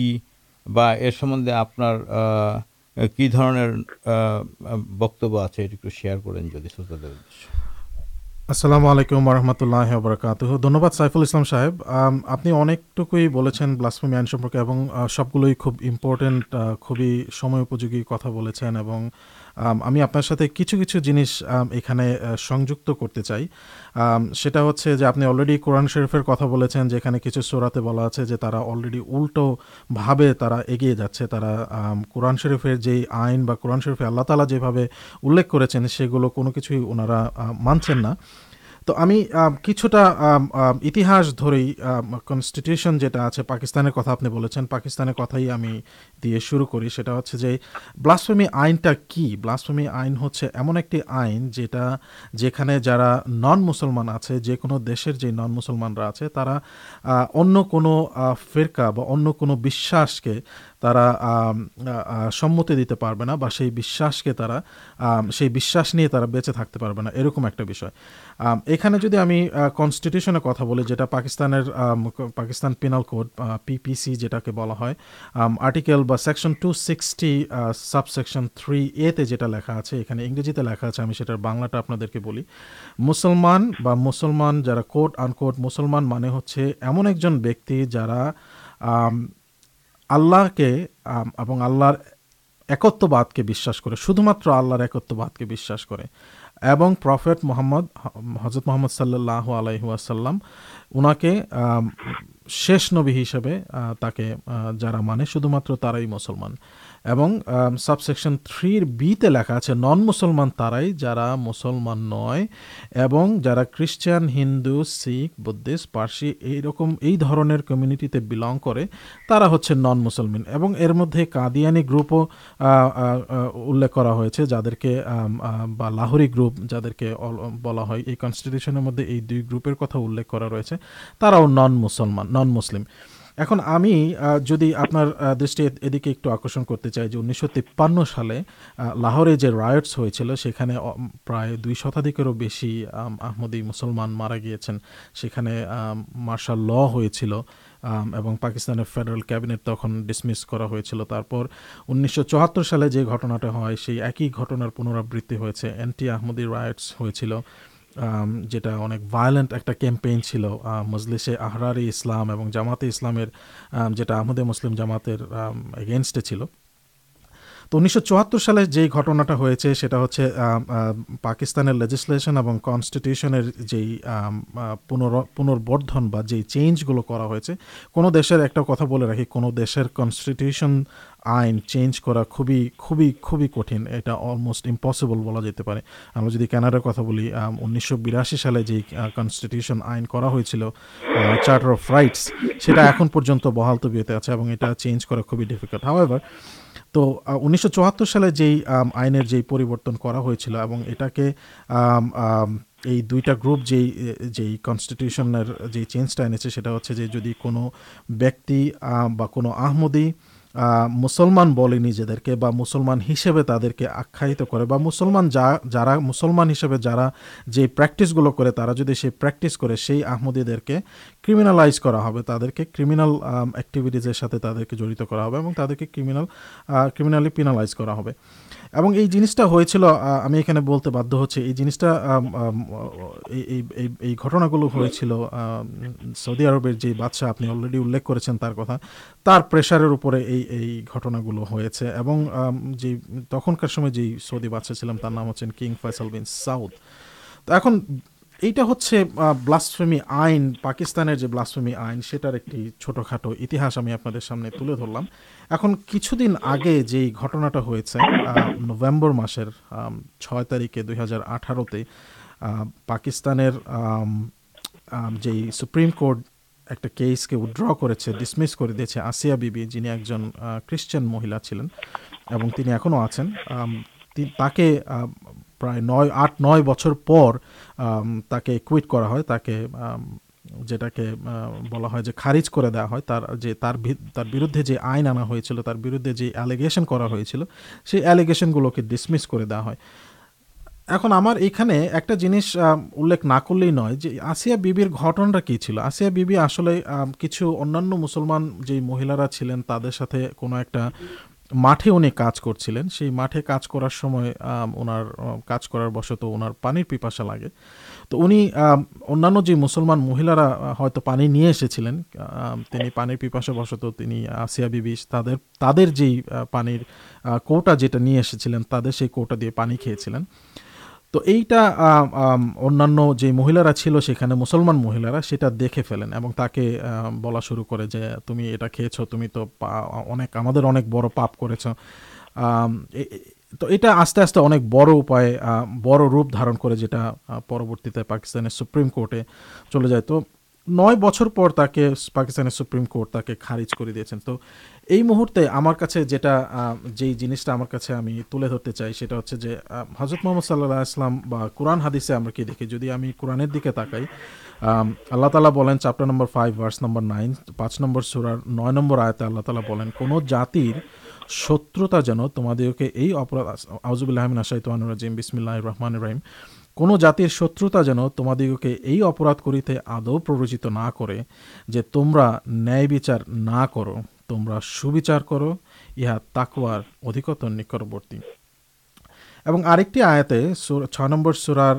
বা এর সম্বন্ধে আপনার কি ধরনের বক্তব্য আছে এটা একটু শেয়ার করেন যদি শ্রোতাদের উদ্দেশ্যে। আসসালামু আলাইকুম রহমতুল্লাহ বরকাত ধন্যবাদ সাইফুল ইসলাম সাহেব। আপনি অনেকটুকুই বলেছেন ব্লাসফেমি আইন সম্পর্কে এবং সবগুলোই খুব ইম্পর্টেন্ট খুবই সময় উপযোগী কথা বলেছেন এবং আম, আপনার সাথে কিছু কিছু জিনিস এখানে সংযুক্ত করতে চাই। সেটা হচ্ছে যে আপনি অলরেডি কোরআন শরীফের কথা বলেছেন যেখানে কিছু সোরাতে বলা আছে যে তারা অলরেডি উল্টো ভাবে তারা এগিয়ে যাচ্ছে। তারা কোরআন শরীফের যেই আইন বা কোরআন শরীফে আল্লাহ তালা যেভাবে উল্লেখ করেছেন সেগুলো কোনো কিছুই ওনারা মানছেন না। তো আমি কিছুটা ইতিহাস ধরেই কনস্টিটিউশন যেটা আছে পাকিস্তানের কথা আপনি বলেছেন। পাকিস্তানের কথাই আমি দিয়ে শুরু করি, সেটা হচ্ছে যে ব্লাসফেমি আইনটা কি? ব্লাসফেমি আইন হচ্ছে এমন একটি আইন যেটা, যেখানে যারা নন মুসলমান আছে, যে কোনো দেশের যে নন মুসলমানরা আছে, তারা অন্য কোনো ফেরকা বা অন্য কোনো বিশ্বাসকে তারা সম্মতি দিতে পারবে না বা সেই বিশ্বাসকে তারা সেই বিশ্বাস নিয়ে তারা বেঁচে থাকতে পারবে না, এরকম একটা বিষয়। এখানে যদি আমি কনস্টিটিউশনের কথা বলি, যেটা পাকিস্তানের পাকিস্তান পিনাল কোড পিপিসি যেটাকে বলা হয় আর্টিকেল বা section two sixty subsection three এতে যেটা লেখা আছে, এখানে ইংরেজিতে লেখা আছে, আমি সেটার বাংলাটা আপনাদেরকে বলি। মুসলমান বা মুসলমান যারা কোট আনকোট মুসলমান মানে হচ্ছে এমন একজন ব্যক্তি যারা আল্লাহকে এবং আল্লাহর একত্ববাদকে বিশ্বাস করে, শুধুমাত্র আল্লাহর একত্ববাদকে বিশ্বাস করে। এবং প্রফেট মোহাম্মদ হজরত মোহাম্মদ সাল্লাহ আলাইহাসাল্লাম ওনাকে শেষ নবী হিসেবে তাকে যারা মানে শুধুমাত্র তারাই মুসলমান। এবং সাবসেকশন থ্রির বিতে লেখা আছে নন মুসলমান তারাই, যারা মুসলমান নয় এবং যারা খ্রিস্টান, হিন্দু, শিখ, বুদ্ধিস্ট, পার্সি এইরকম এই ধরনের কমিউনিটিতে বিলং করে, তারা হচ্ছে নন মুসলমান এবং এর মধ্যে কাদিয়ানি গ্রুপও উল্লেখ করা হয়েছে, যাদেরকে বা লাহোরি গ্রুপ যাদেরকে বলা হয়, এই কনস্টিটিউশনের মধ্যে এই দুই গ্রুপের কথা উল্লেখ করা রয়েছে, তারাও নন মুসলমান নন মুসলিম এখন আমি যদি আপনার দৃষ্টি এদিকে একটু আকর্ষণ করতে চাই যে উনিশশো তিপ্পান্ন সালে লাহোরে যে রায়টস হয়েছিল, সেখানে প্রায় দুই শতাধিকেরও বেশি আহমদি মুসলমান মারা গিয়েছেন। সেখানে মার্শাল ল হয়েছিল এবং পাকিস্তানের ফেডারেল ক্যাবিনেট তখন ডিসমিস করা হয়েছিল। তারপর উনিশশো চুয়াত্তর সালে যে ঘটনাটা হয়, সেই একই ঘটনার পুনরাবৃত্তি হয়েছে। অ্যান্টি আহমদি রায়টস হয়েছিল। যেটা অনেক ভায়োলেন্ট একটা ক্যাম্পেইন ছিল মজলিসে আহরারি ইসলাম এবং জামাতে ইসলামের যেটা আহমদে মুসলিম জামাতের এগেনস্টে ছিল। তো উনিশশো চুয়াত্তর সালে যেই ঘটনাটা হয়েছে, সেটা হচ্ছে পাকিস্তানের লেজিসলেশন এবং কনস্টিটিউশনের যেই পুনর, পুনর্বর্ধন বা যেই চেঞ্জগুলো করা হয়েছে, কোনো দেশের একটা কথা বলে রাখি, কোনো দেশের কনস্টিটিউশন আইন চেঞ্জ করা খুবই খুবই খুবই কঠিন। এটা অলমোস্ট ইম্পসিবল বলা যেতে পারে। আমরা যদি কানাডার কথা বলি উনিশশো বিরাশি সালে যেই কনস্টিটিউশন আইন করা হয়েছিল চার্টার অফ রাইটস সেটা এখন পর্যন্ত বহাল তবিয়তে আছে এবং এটা চেঞ্জ করা খুবই ডিফিকাল্ট হাওয়েভার তো উনিশশো চুয়াত্তর সালে যেই আইনের যেই পরিবর্তন করা হয়েছিল এবং এটাকে এই দুইটা গ্রুপ যেই যেই কনস্টিটিউশনের যেই চেঞ্জটা এনেছে সেটা হচ্ছে যে যদি কোনো ব্যক্তি বা কোনো আহমদি আহ, মুসলমান বলে নিজেদেরকে বা মুসলমান হিসেবে তাদেরকে আখ্যায়িত করে বা মুসলমান যা, যারা মুসলমান হিসেবে যারা যে প্র্যাকটিসগুলো করে, তারা যদি সেই প্র্যাকটিস করে, সেই আহমদীদেরকে ক্রিমিনালাইজ করা হবে, তাদেরকে ক্রিমিনাল অ্যাক্টিভিটিসের সাথে তাদেরকে জড়িত করা হবে এবং তাদেরকে ক্রিমিনাল ক্রিমিনালি পিনালাইজ করা হবে। এবং এই জিনিসটা হয়েছিল আমি এখানে বলতে বাধ্য হচ্ছে, এই জিনিসটা এই- এই এই- এই ঘটনাগুলো হয়েছিল সৌদি আরবের যে বাদশাহ, আপনি অলরেডি উল্লেখ করেছেন তার কথা, তার প্রেশারের উপরে এই এই ঘটনাগুলো হয়েছে এবং যে তখনকার সময় যেই সৌদি বাদশাহ ছিলাম তার নাম হচ্ছেন কিং ফয়সাল বিন সাউদ। তো এখন এইটা হচ্ছে ব্লাসফেমি আইন, পাকিস্তানের যে ব্লাসফেমি আইন, সেটার একটি ছোটোখাটো ইতিহাস আমি আপনাদের সামনে তুলে ধরলাম। এখন কিছুদিন আগে যেই ঘটনাটা হয়েছে নভেম্বর মাসের ছয় তারিখে দুই হাজার আঠারোতে পাকিস্তানের যেই সুপ্রিম কোর্ট একটা কেসকে উইথড্র করেছে ডিসমিস করে দিয়েছে আসিয়া বিবি, যিনি একজন খ্রিশ্চান মহিলা ছিলেন এবং তিনি এখনও আছেন তাকে প্রায় নয়, আট, নয় বছর পর তাকে কুইট করা হয়, তাকে যেটাকে বলা হয় যে খারিজ করে দেওয়া হয়, তার যে, তার তার বিরুদ্ধে যে আইন আনা হয়েছিল, তার বিরুদ্ধে যে অ্যালিগেশন করা হয়েছিল, সেই অ্যালিগেশনগুলোকে ডিসমিস করে দেওয়া হয়। এখন আমার এখানে একটা জিনিস উল্লেখ না করলেই নয় যে আসিয়া বিবির ঘটনাটা কী ছিল? আসিয়া বিবি আসলে কিছু অন্যান্য মুসলমান যেই মহিলারা ছিলেন, তাদের সাথে কোনো একটা মাঠে উনি কাজ করছিলেন। সেই মাঠে কাজ করার সময় ওনার কাজ করার বশত ওনার পানির পিপাসা লাগে। তো উনি অন্যান্য যে মুসলমান মহিলারা হয়তো পানি নিয়ে এসেছিলেন তিনি পানির পিপাসা বশত তিনি আসিয়া বিবি, তাদের তাদের যেই পানির কৌটা যেটা নিয়ে এসেছিলেন, তাদের সেই কৌটা দিয়ে পানি খেয়েছিলেন। তো এইটা অন্যান্য যে মহিলারা ছিল সেখানে মুসলমান মহিলারা সেটা দেখে ফেলেন এবং তাকে বলা শুরু করে যে তুমি এটা খেয়েছো, তুমি তো অনেক, আমাদের অনেক বড় পাপ করেছ। তো এটা আস্তে আস্তে অনেক বড় উপায়ে বড় রূপ ধারণ করে যেটা পরবর্তীতে পাকিস্তানের সুপ্রিম কোর্টে চলে যায়। তো নয় বছর পর তাকে, পাকিস্তানের সুপ্রিম কোর্ট তাকে খারিজ করে দিয়েছেন। তো এই মুহূর্তে আমার কাছে যেটা যেই জিনিসটা আমার কাছে আমি তুলে ধরতে চাই সেটা হচ্ছে যে হজরত মোহাম্মদ সাল্লাহ আসলাম বা কোরআন হাদিসে আমরা কি দেখি? যদি আমি কোরআনের দিকে তাকাই আল্লাহ তালা বলেন chapter number five verse number nine পাঁচ নম্বর সুরার নয় নম্বর আয়তে আল্লাহ তালা বলেন, কোনো জাতির শত্রুতা যেন তোমাদেরকে এই অপরাধ আউজুবুল্লাহমিন আশাইতানুর রাজিম বিসমিল্লাহ রহমান রহিম, কোনো জাতির শত্রুতা যেন তোমাদিগকে এই অপরাধ করিতে আদৌ প্ররোচিত না করে, যে তোমরা ন্যায় বিচার না করো। তোমরা সুবিচার করো, ইহা তাকওয়ার অধিকতর নিকটবর্তী। এবং আরেকটি আয়াতে ছয় নম্বর সুরার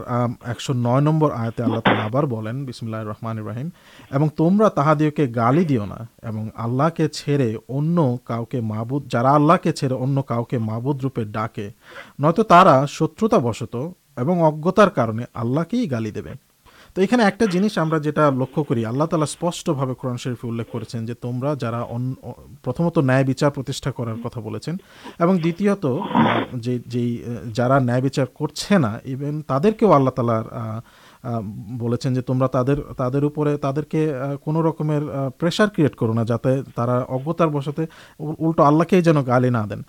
একশো নয় নম্বর আয়াতে আল্লাহ তালা আবার বলেন, বিসমুল্লাহ রহমান ইব্রাহিম এবং তোমরা তাহাদিওকে গালি দিও না, এবং আল্লাহকে ছেড়ে অন্য কাউকে মাবুদ, যারা আল্লাহকে ছেড়ে অন্য কাউকে মাবুদ রূপে ডাকে, নয়তো তারা শত্রুতা বশত এবং অজ্ঞতার কারণে আল্লাহকেই গালি দেবে। তো এখানে একটা জিনিস আমরা যেটা লক্ষ্য করি, আল্লাহ তালা স্পষ্টভাবে কোরআন শরীফে উল্লেখ করেছেন যে তোমরা যারা প্রথমত ন্যায় বিচার প্রতিষ্ঠা করার কথা বলেছেন এবং দ্বিতীয়ত যে, যেই যারা ন্যায় বিচার করছে না ইভেন তাদেরকেও আল্লাহ তালার বলেছেন যে তোমরা তাদের তাদের উপরে, তাদেরকে কোনো রকমের প্রেশার ক্রিয়েট করো না যাতে তারা অজ্ঞতার বশতে উল্টো আল্লাহকেই যেন গালি না দেন।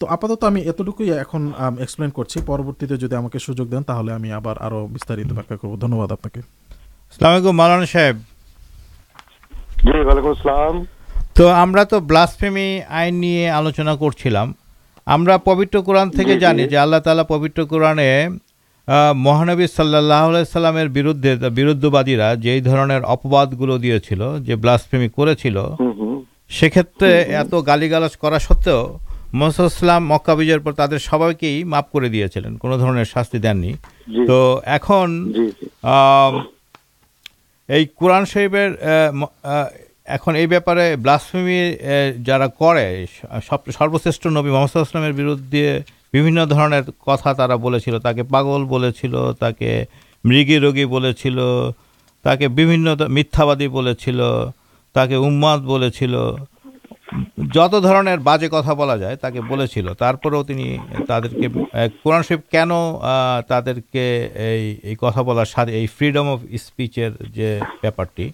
তো আপাতত আমি এতটুকুই এখন এক্সপ্লেন করছি। পরবর্তীতে যদি আমাকে সুযোগ দেন তাহলে আমি আবার আরও বিস্তারিত ব্যাখ্যা করব। ধন্যবাদ আপনাকে। আলাইকুম মালানা সাহেব। জি ওয়ালাইকুম আসসালাম। তো আমরা তো ব্লাসফেমি আইন নিয়ে আলোচনা করছিলাম। আমরা পবিত্র কোরআন থেকে জানি যে আল্লাহ তালা পবিত্র কোরআনে মহানবী সাল্লাহ সাল্লামের বিরুদ্ধে বিরুদ্ধবাদীরা যেই ধরনের অপবাদগুলো দিয়েছিল যে ব্লাসফেমি করেছিল সেক্ষেত্রে এত গালিগালাজ করা সত্ত্বেও মোসাল্লাম মক্কা বিজয়ের পর তাদের সবাইকেই মাফ করে দিয়েছিলেন কোনো ধরনের শাস্তি দেননি। তো এখন এই কোরআন শরীফের এখন এই ব্যাপারে ব্লাসফেমি যারা করে সব- সর্বশ্রেষ্ঠ নবী মোহাম্মদ আসলামের বিরুদ্ধে বিভিন্ন ধরনের কথা তারা বলেছিল তাকে পাগল বলেছিল তাকে মৃগী রোগী বলেছিল তাকে বিভিন্ন মিথ্যাবাদী বলেছিল তাকে উম্মাদ বলেছিল যত ধরনের বাজে কথা বলা যায় তাকে বলেছিল। তারপরেও তিনি তাদেরকে কোরআন শরীফ কেন তাদেরকে এই এই কথা বলার সাথে, এই ফ্রিডম অফ স্পিচের যে ব্যাপারটি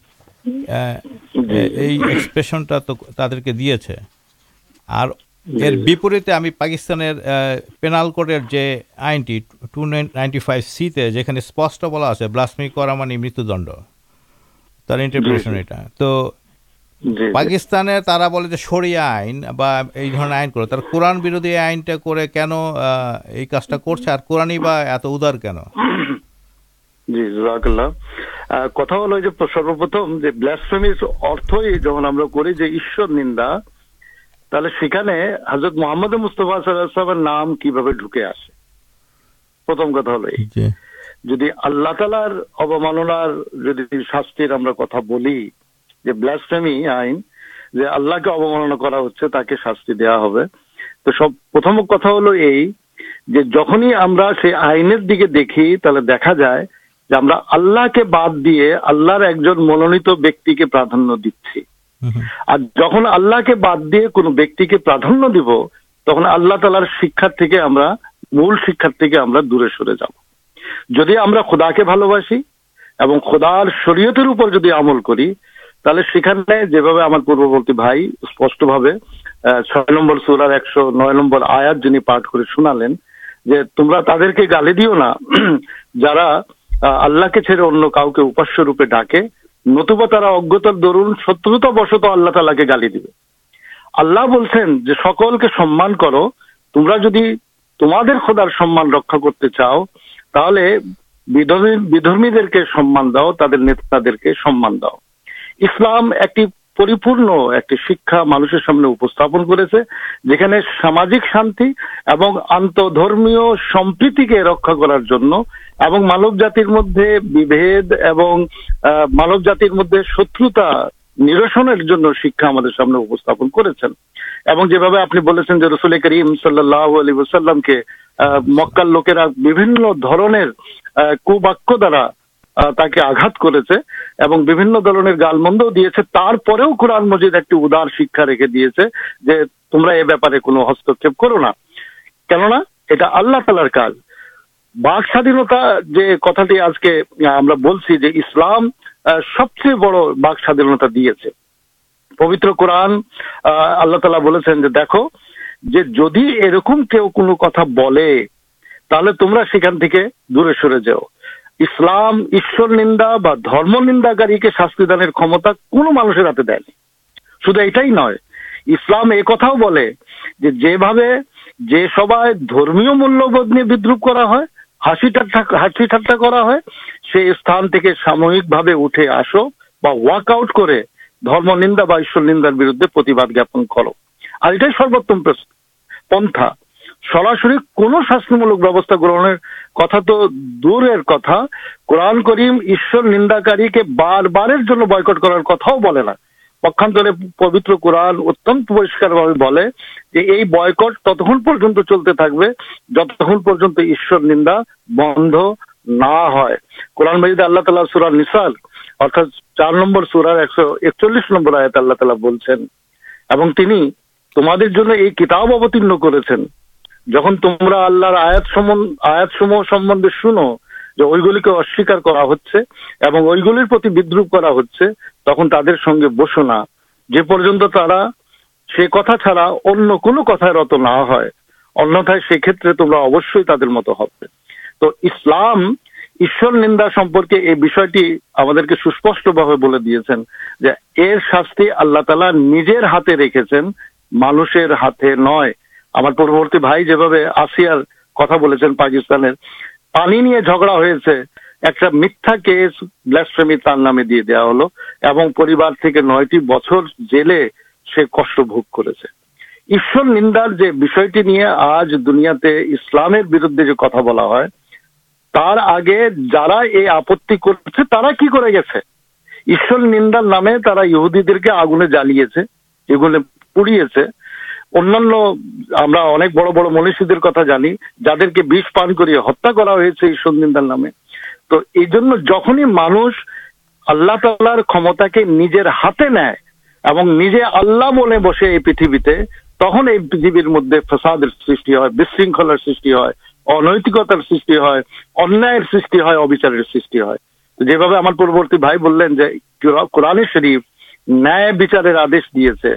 এই এক্সপ্রেশনটা তো তাদেরকে দিয়েছে। আর এর বিপরীতে আমি পাকিস্তানের পেনাল কোডের যে আইনটি টু নাইনটি ফাইভ সিতে যেখানে স্পষ্ট বলা আছে ব্লাসমি করা মানে মৃত্যুদণ্ড। তার ইন্টারপ্রিটেশন এটা। তো পাকিস্তানে তারা বলে যে সরিয়া আইন বা এই ধরনের আইন করে তারা কোরআন বিরোধী আইনটা করে কেন এই কাজটা করছে? আর কোরআনই বা এত উদার কেন? জি জাজাকাল্লাহ। আহ, কথা হলো যে সর্বপ্রথম যে ব্লাসফেমির অর্থই যখন আমরা করি যে ঈশ্বর নিন্দা তাহলে সেখানে হজরত মোহাম্মদ মুস্তফা সাল্লামের নাম কীভাবে ঢুকে আসে? প্রথম কথা হলো এই। যে যদি আল্লাহ তালার অবমাননার যদি শাস্তির আমরা কথা বলি যে ব্লাসফেমি আইন যে আল্লাহকে অবমাননা করা হচ্ছে তাকে শাস্তি দেওয়া হবে। তো সব প্রথম কথা হলো এই যে যখনই আমরা সেই আইনের দিকে দেখি তাহলে দেখা যায় যে আমরা আল্লাহকে বাদ দিয়ে আল্লাহর একজন মনোনীত ব্যক্তিকে প্রাধান্য দিচ্ছি। আর যখন আল্লাহকে বাদ দিয়ে কোনো ব্যক্তিকে প্রাধান্য দিব তখন আল্লাহ তালার শিক্ষার থেকে আমরা মূল শিক্ষার থেকে আমরা দূরে সরে যাব। যদি আমরা খোদাকে ভালোবাসি এবং খোদার শরীয়তের উপর যদি আমল করি তাহলে সেখানে যেভাবে আমার পূর্ববর্তী ভাই স্পষ্টভাবে ছয় নম্বর সুরার একশো নয় নম্বর আয়াত যিনি পাঠ করে শোনালেন, যে তোমরা তাদেরকে গালি দিও না। [clears throat] যারা আল্লাহকে ছেড়ে অন্য কাউকে উপাস্য রূপে ডাকে, নতুবা তারা অজ্ঞতার দরুন শত্রুতা বশত আল্লাহ তালাকে গালি দিবে। আল্লাহ বলছেন যে, সকলকে সম্মান করো, তোমরা যদি তোমাদের খোদার সম্মান রক্ষা করতে চাও, তাহলে বিধর্মী বিধর্মীদেরকে সম্মান দাও, তাদের নেতাদেরকে সম্মান দাও। ইসলাম একটি পরিপূর্ণ একটি শিক্ষা মানুষের সামনে উপস্থাপন করেছে, যেখানে সামাজিক শান্তি এবং আন্তধর্মীয় সম্প্রীতিকে রক্ষা করার জন্য এবং মানব জাতির মধ্যে বিভেদ এবং মানব জাতির মধ্যে শত্রুতা নিরসনের জন্য শিক্ষা আমাদের সামনে উপস্থাপন করেছেন। এবং যেভাবে আপনি বলেছেন যে রসুল করিম সাল্লাহ আলী ওসাল্লামকে মক্কার লোকেরা বিভিন্ন ধরনের কুবাক্য দ্বারা তাকে আঘাত করেছে এবং বিভিন্ন ধরনের গালমন্দও দিয়েছে। তারপরেও কোরআন মজিদ একটি উদার শিক্ষা রেখে দিয়েছে যে তোমরা এ ব্যাপারে কোনো হস্তক্ষেপ করো না। কেননা এটা আল্লাহ তালার কাজ। বাক স্বাধীনতা যে কথাটি আজকে আমরা বলছি যে ইসলাম সবচেয়ে বড় বাক স্বাধীনতা দিয়েছে। পবিত্র কোরআন আল্লাহ তালা বলেছেন যে দেখো, যে যদি এরকম কেউ কোনো কথা বলে, তাহলে তোমরা সেখান থেকে দূরে সরে যাও। ইসলাম, ঈশ্বর নিন্দা বা ধর্ম নিন্দাকারীকে শাস্তি দানের ক্ষমতা কোনো মানুষের হাতে দেয়নি। শুধু এটাই নয়, ইসলাম এ কথাও বলে যে যেভাবে যে সবাই ধর্মীয় মূল্যবোধ নিয়ে বিদ্রুপ করা হয়, হাসি ঠাট্টা হাসি ঠাট্টা করা হয় সেই স্থান থেকে সাময়িকভাবে উঠে আসো বা ওয়াক আউট করে ধর্ম নিন্দা বা ঈশ্বর নিন্দার বিরুদ্ধে প্রতিবাদ জ্ঞাপন করো। আর এটাই সর্বোত্তম পন্থা। সরাসরি কোনো শাস্তিমূলক ব্যবস্থা গ্রহণের কথা তো দূরের কথা। কোরআন করিম ঈশ্বর নিন্দাকারীকে বারবারের জন্য বয়কট করার কথাও বলে না। পক্ষান্তরে পবিত্র কোরআন অত্যন্ত পরিষ্কারভাবে বলে যে এই বয়কট ততক্ষণ পর্যন্ত চলতে থাকবে, যতক্ষণ পর্যন্ত ঈশ্বর নিন্দা বন্ধ না হয়। কোরআন মাজিদে আল্লাহ তালা সুরার নিসার অর্থাৎ চার নম্বর সুরার একশো একচল্লিশ নম্বর আয়াত আল্লাহ তালা বলছেন, এবং তিনি তোমাদের জন্য এই কিতাব অবতীর্ণ করেছেন। যখন তোমরা আল্লাহর আয়াত আয়াত সমূহ সম্বন্ধে শুনো যে ওইগুলিকে অস্বীকার করা হচ্ছে এবং ওইগুলির প্রতি বিদ্রুপ করা হচ্ছে, তখন তাদের সঙ্গে বসো না। যে পর্যন্ত তারা সে কথা ছাড়া অন্য কোনো কথায় রত না হয়, অন্যথায় সেক্ষেত্রে তোমরা অবশ্যই তাদের মতো হবে। তো ইসলাম ঈশ্বর নিন্দা সম্পর্কে এই বিষয়টি আমাদেরকে সুস্পষ্টভাবে বলে দিয়েছেন যে এর শাস্তি আল্লাহ তালা নিজের হাতে রেখেছেন, মানুষের হাতে নয়। আমার পূর্ববর্তী ভাই যেভাবে আসিয়ার কথা বলেছেন পাকিস্তানের, পানি নিয়ে ঝগড়া হয়েছে, একটা মিথ্যা কেস ব্লাসফেমি তার নামে দিয়ে দেওয়া হলো এবং পরিবার থেকে নয়টি বছর জেলে সে কষ্ট ভোগ করেছে। ঈশ্বর নিন্দার যে বিষয়টি নিয়ে আজ দুনিয়াতে ইসলামের বিরুদ্ধে যে কথা বলা হয়, তার আগে যারা এই আপত্তি করছে, তারা কি করে গেছে? ঈশ্বর নিন্দার নামে তারা ইহুদিদেরকে আগুনে জ্বালিয়েছে, এগুলো পুড়িয়েছে অন্যান্য আমরা অনেক বড় বড় মনীষীদের কথা জানি, যাদেরকে বিষ পান করিয়ে হত্যা করা হয়েছে ঈশ্বর নিন্দার নামে। তো এই জন্য যখনই মানুষ আল্লাহ তাল্লাহর ক্ষমতাকে নিজের হাতে নেয় এবং নিজে আল্লাহ বলে বসে এই পৃথিবীতে, তখন এই পৃথিবীর মধ্যে ফসাদের সৃষ্টি হয়, বিশৃঙ্খলার সৃষ্টি হয়, অনৈতিকতার সৃষ্টি হয়, অন্যায়ের সৃষ্টি হয়, অবিচারের সৃষ্টি হয়। যেভাবে আমার পূর্ববর্তী ভাই বললেন যে কোরআন শরীফ ন্যায় বিচারের আদেশ দিয়েছে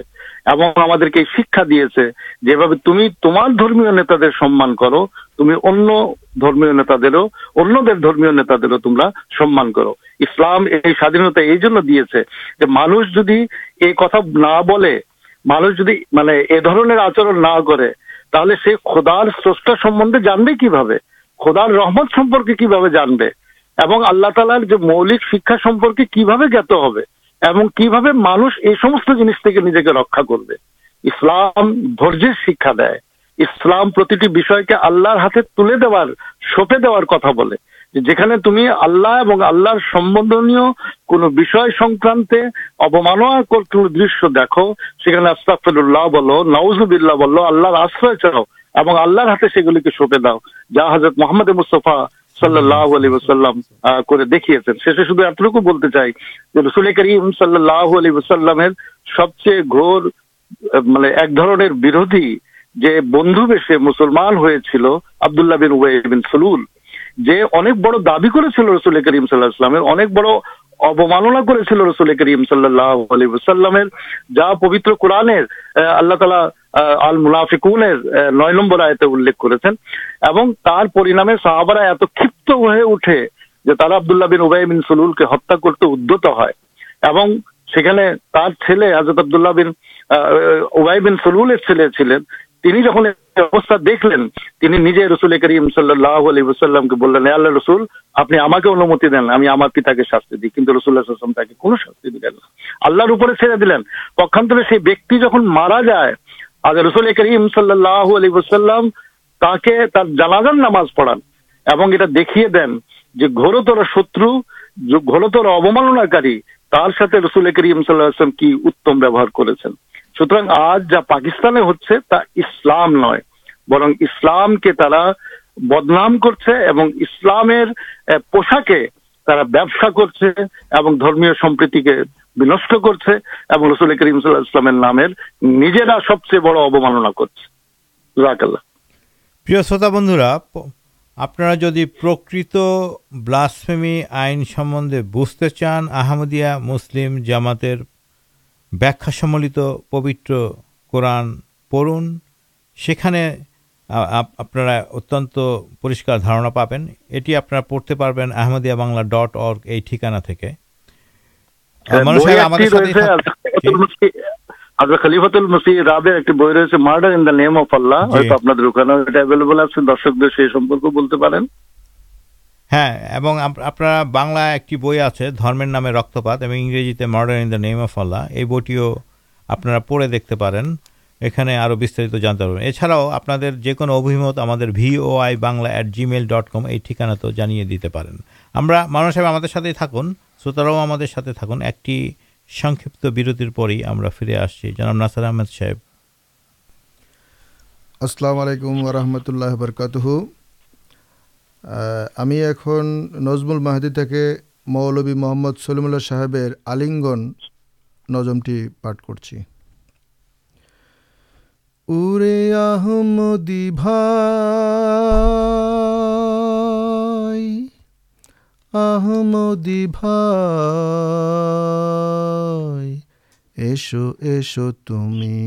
এবং আমাদেরকে শিক্ষা দিয়েছে যেভাবে তুমি তোমার ধর্মীয় নেতাদের সম্মান করো, তুমি অন্য ধর্মীয় নেতাদেরও, অন্যদের ধর্মীয় নেতাদেরও তোমরা সম্মান করো। ইসলাম এই স্বাধীনতা এই জন্য দিয়েছে যে মানুষ যদি এই কথা না বলে, মানুষ যদি মানে এ ধরনের আচরণ না করে, তাহলে সে খোদার স্রষ্টা সম্বন্ধে জানবে কীভাবে? খোদার রহমত সম্পর্কে কীভাবে জানবে? এবং আল্লাহ তালার যে মৌলিক শিক্ষা সম্পর্কে কীভাবে জ্ঞাত হবে? এবং কীভাবে মানুষ এই সমস্ত জিনিস থেকে নিজেকে রক্ষা করবে। ইসলাম ধৈর্যের শিক্ষা দেয়। ইসলাম প্রতিটি বিষয়কে আল্লাহর হাতে তুলে দেওয়ার, সঁপে দেওয়ার কথা বলে। যেখানে তুমি আল্লাহ এবং আল্লাহর সম্বন্ধনীয় কোন বিষয় সংক্রান্তে অবমাননা কোন দৃশ্য দেখো, সেখানে আস্তাফিরুল্লাহ বলো নওজুবিল্লাহ বলো, আল্লাহর আশ্রয় চাও এবং আল্লাহর হাতে সেগুলিকে সঁপে দাও। যা হজরত মোহাম্মদ মুস্তফা সাল্লাহ আলী ওসাল্লাম করে দেখিয়েছেন। শেষে শুধু এতটুকু বলতে চাই যে রসুল করিম সাল্লাহ আলী ওসাল্লামের সবচেয়ে ঘোর মানে এক ধরনের বিরোধী যে বন্ধু বেশে মুসলমান হয়েছিল আবদুল্লাহ বিন উবাই বিন সলুল, যে অনেক বড় দাবি করেছিল রসুল করিম সাল্লাহ ইসলামের অনেক বড় অবমাননা করেছিল রসুল করিম সাল্লাহ আলী সাল্লামের যা পবিত্র কোরআনের আহ, আল্লাহ তালা আহ, আল মুনাফিকুনের আহ, নয় নম্বর আয়তে উল্লেখ করেছেন এবং তার পরিণামে সাহাবারা এত ক্ষিপ্ত হয়ে উঠে যে তারা আবদুল্লাহ বিন উবাই বিন সলুলকে হত্যা করতে উদ্যত হয় এবং সেখানে তার ছেলে হাজরত আবদুল্লাহ বিন আহ, উবাই বিন সলুলের ছেলে ছিলেন তিনি যখন অবস্থা দেখলেন, তিনি নিজে রসুল করিম সাল্লাহ আলী সাল্লামকে বললেন আল্লাহ রসুল, আপনি আমাকে অনুমতি দেন, আমি আমার পিতাকে শাস্তি দিই। কিন্তু রসুল্লাহ সাল্লাম তাকে কোনো শাস্তি দিলেন না। আল্লাহর উপরে ছেড়ে দিলেন। পক্ষান্তরে সেই ব্যক্তি যখন মারা যায়, আগে রসুল করিম সাল্লাহ আলী সাল্লাম তাকে তার জানাজার নামাজ পড়ান এবং এটা দেখিয়ে দেন যে ঘোরতর শত্রু ঘোরতর অবমাননাকারী, তার সাথে রসুল করিম সাল্লাহ আসলাম কি উত্তম ব্যবহার করেছেন। সুতরাং আজ যা পাকিস্তানে হচ্ছে তা ইসলাম নয়, বরং ইসলামকে তারা বদনাম করছে এবং ইসলামের পোশাকে তারা ব্যবসা করছে এবং ধর্মীয় সম্প্রীতিকে বিনষ্ট করছে এবং রসুল করিম সাল্লাহ ইসলামের নামের নিজেরা সবচেয়ে বড় অবমাননা করছে। প্রিয় শ্রোতা বন্ধুরা আপনারা যদি প্রকৃত ব্লাসফেমি আইন সম্বন্ধে বুঝতে চান, আহমদিয়া মুসলিম জামাতের ব্যাখ্যা সম্বলিত পবিত্র কোরআন পড়ুন। সেখানে আপনারা অত্যন্ত পরিষ্কার ধারণা পাবেন। এটি আপনারা পড়তে পারবেন আহমদিয়া বাংলা ডট অর্গ এই ঠিকানা থেকে। আমাদের জি। আজকে খলিফাতুল মসিহ রাবে একটি বই রয়েছে murder in the name of Allah হয়তো আপনাদের ওখানে এটা অ্যাভেলেবল আছে দর্শকদের সেই সম্পর্কে বলতে পারেন। হ্যাঁ এবং আপ- আপনারা বাংলা একটি বই আছে, ধর্মের নামে রক্তপাত, এবং ইংরেজিতে murder in the name of Allah এই বইটিও আপনারা পড়ে দেখতে পারেন। এখানে আরও বিস্তারিত জানতে পারবেন। এছাড়াও আপনাদের যে কোনো অভিমত আমাদের VOI Bangla at gmail dot com এই ঠিকানাতেও জানিয়ে দিতে পারেন। আমরা মানুষ সাহেব আমাদের সাথেই থাকুন, শ্রোতারাও আমাদের সাথে থাকুন। একটি সংক্ষিপ্ত বিরতির পরেই আমরা ফিরে আসছি। জনাব নাসার আহমেদ সাহেব। আসসালামু আলাইকুম রহমতুল্লাহ বরকাতুহু। আমি এখন নজমুল মাহাদি থেকে মৌলবী মোহাম্মদ সলিমুল্লাহ সাহেবের আলিঙ্গন নজমটি পাঠ করছি। উরে আহমদি ভাই আহমদি ভাই, এসো এসো তুমি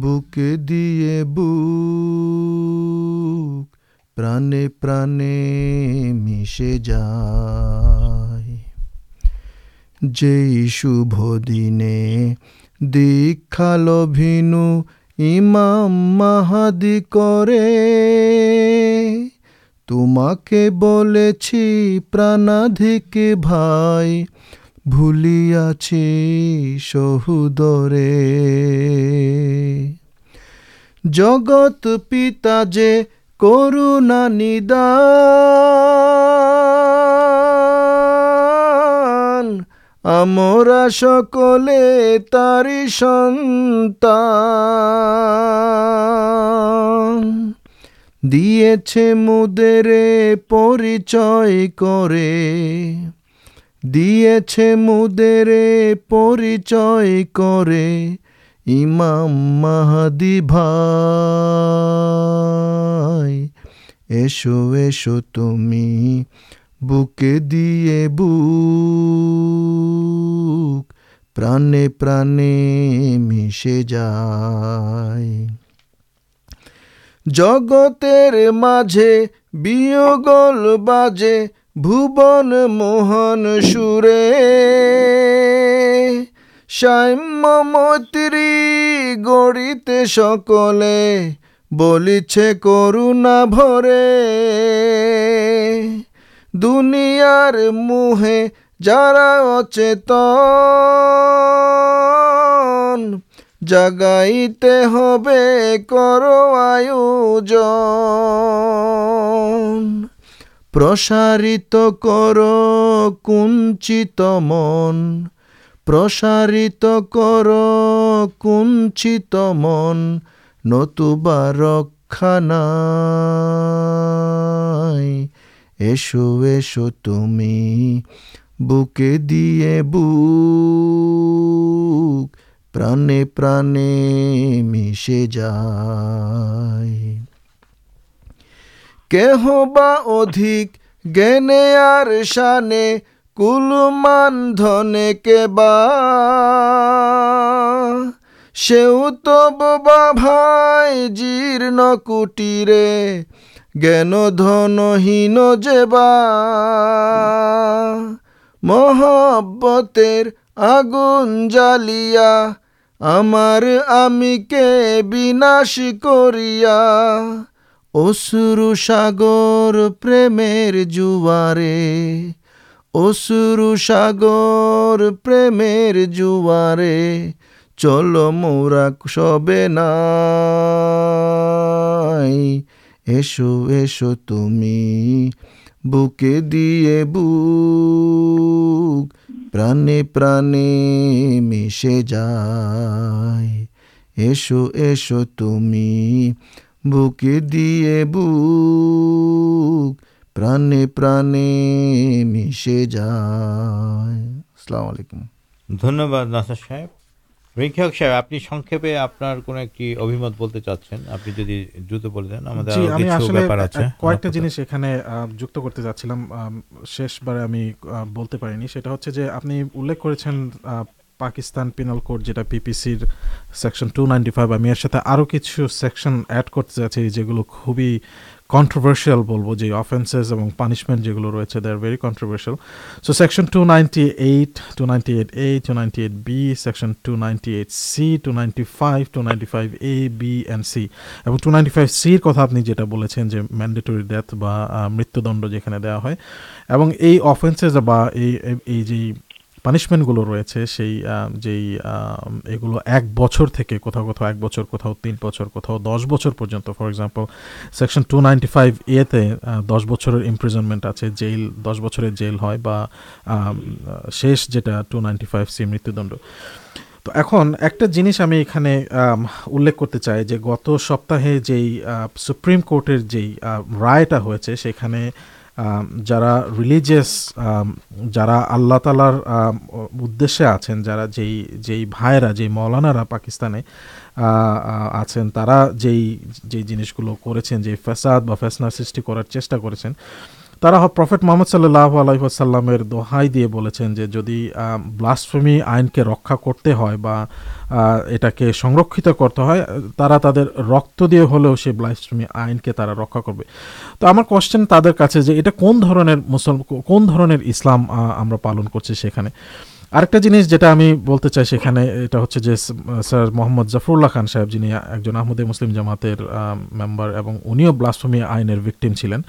বুকে দিয়ে বুক প্রাণে প্রাণে মিশে যায়। যেই শুভ দিনে দীক্ষালো ভিনু ইমাম মাহাদি করে, তোমাকে বলেছি প্রাণাধিকে ভাই, ভুলিয়াছি সহুদরে। জগৎ পিতা যে করুণা নিদান। আমরা সকলে তারি সন্তান। দিয়েছে মুদেরে পরিচয় করে। দিয়েছে মুদেরে পরিচয় করে। ইমাম মাহাদি এসো এসো তুমি বুকে দিয়ে বুক, প্রাণে প্রাণে মিশে যায়। জগতের মাঝে বিয়োগল বাজে, ভুবন মোহন সুরে। সাম্য মৈত্রী গড়িতে সকলে বলিছে, করুণা ভরে দুনিয়ার মুহে যারা অচেতন, জাগাইতে হবে করো আয়োজন। প্রসারিত করো কুঞ্চিত মন, প্রসারিত করো কুঞ্চিত মন নতুবা রক্ষা নাই। এসো এসো তুমি বুকে দিয়ে বুক, প্রাণে প্রাণে মিশে যায় কেহ বা অধিক জ্ঞানে আর শানে, কুলমান ধনে কে বা সেও তো বোবা ভাই জীর্ণ কুটিরে, জ্ঞান ধনহীন যেবা মহব্বতের আগুন জ্বালিয়া, আমার আমিকে বিনাশ করিয়া, অসুরু সাগর প্রেমের জুয়ারে, অসুরু সাগর প্রেমের জুয়ারে চলো মোরা সবে নাই। এসো এসো তুমি বুকে দিয়ে বুক, প্রাণে প্রাণে মিশে যায় এসো এসো তুমি বুকে দিয়ে বুক, প্রাণে প্রাণে মিশে যায় আসসালামু আলাইকুম। ধন্যবাদ নাসার সাহেব। রিক্ষক সাহেব আপনি সংক্ষেপে আপনার কোন একটি অভিমত বলতে চাচ্ছেন? আপনি যদি দ্রুত বলে দেন আমাদের আমি আসলে কয়েকটা জিনিস এখানে যুক্ত করতে যাচ্ছিলাম। শেষবারে আমি বলতে পারিনি। সেটা হচ্ছে যে আপনি উল্লেখ করেছেন পাকিস্তান পিনাল কোড যেটা পিপিসির সেকশন টু নাইনটি ফাইভ আমি এর সাথে আরও কিছু সেকশন অ্যাড করতে চাচ্ছি যেগুলো খুবই কন্ট্রোভার্সিয়াল বলব, যে অফেন্সেস এবং পানিশমেন্ট যেগুলো রয়েছে they are very controversial so section two ninety eight two ninety eight A two ninety eight B section two ninety eight C two ninety five two ninety five A B and C এবং টু নাইনটি ফাইভ সির কথা আপনি যেটা বলেছেন যে ম্যান্ডেটরি ডেথ বা মৃত্যুদণ্ড যেখানে দেওয়া হয়, এবং এই অফেন্সেস বা এই, এই- যেই পানিশমেন্টগুলো রয়েছে, সেই যেই এগুলো এক বছর থেকে কোথাও কোথাও এক বছর, কোথাও তিন বছর, কোথাও দশ বছর পর্যন্ত। For example section two ninety five এতে দশ বছরের ইমপ্রিজনমেন্ট আছে জেল দশ বছরের জেল হয় বা শেষ যেটা টু নাইনটি ফাইভ সি মৃত্যুদণ্ড। তো এখন একটা জিনিস আমি এখানে উল্লেখ করতে চাই যে গত সপ্তাহে যেই সুপ্রিম কোর্টের যেই রায়টা হয়েছে, সেখানে যারা রিলিজিয়াস যারা আল্লাহ তালার উদ্দেশ্যে আছেন, যারা যেই যেই ভাইরা যেই মৌলানারা পাকিস্তানে আছেন, তারা যেই যেই জিনিসগুলো করেছেন যে ফ্যাসাদ বা ফ্যাসনা সৃষ্টি করার চেষ্টা করেছেন তারা প্রফেট মোহাম্মদ সাল্লাহ আলাইসাল্লামের দোহাই দিয়ে বলেছেন যে যদি ব্লাসফেমি আইনকে রক্ষা করতে হয় বা এটাকে সংরক্ষিত করতে হয়, তারা তাদের রক্ত দিয়ে হলেও সেই ব্লাসফেমি আইনকে তারা রক্ষা করবে। তো আমার কোশ্চেন তাদের কাছে যে এটা কোন ধরনের মুসল, কোন ধরনের ইসলাম আমরা পালন করছি সেখানে? আরেকটা জিনিস যেটা আমি বলতে চাই সেখানে, এটা হচ্ছে যে স্যার মোহাম্মদ জাফরুল্লাহ খান সাহেব যিনি একজন আহমদে মুসলিম জামাতের মেম্বার এবং উনিও ব্লাসফেমি আইনের ভিকটিম ছিলেন।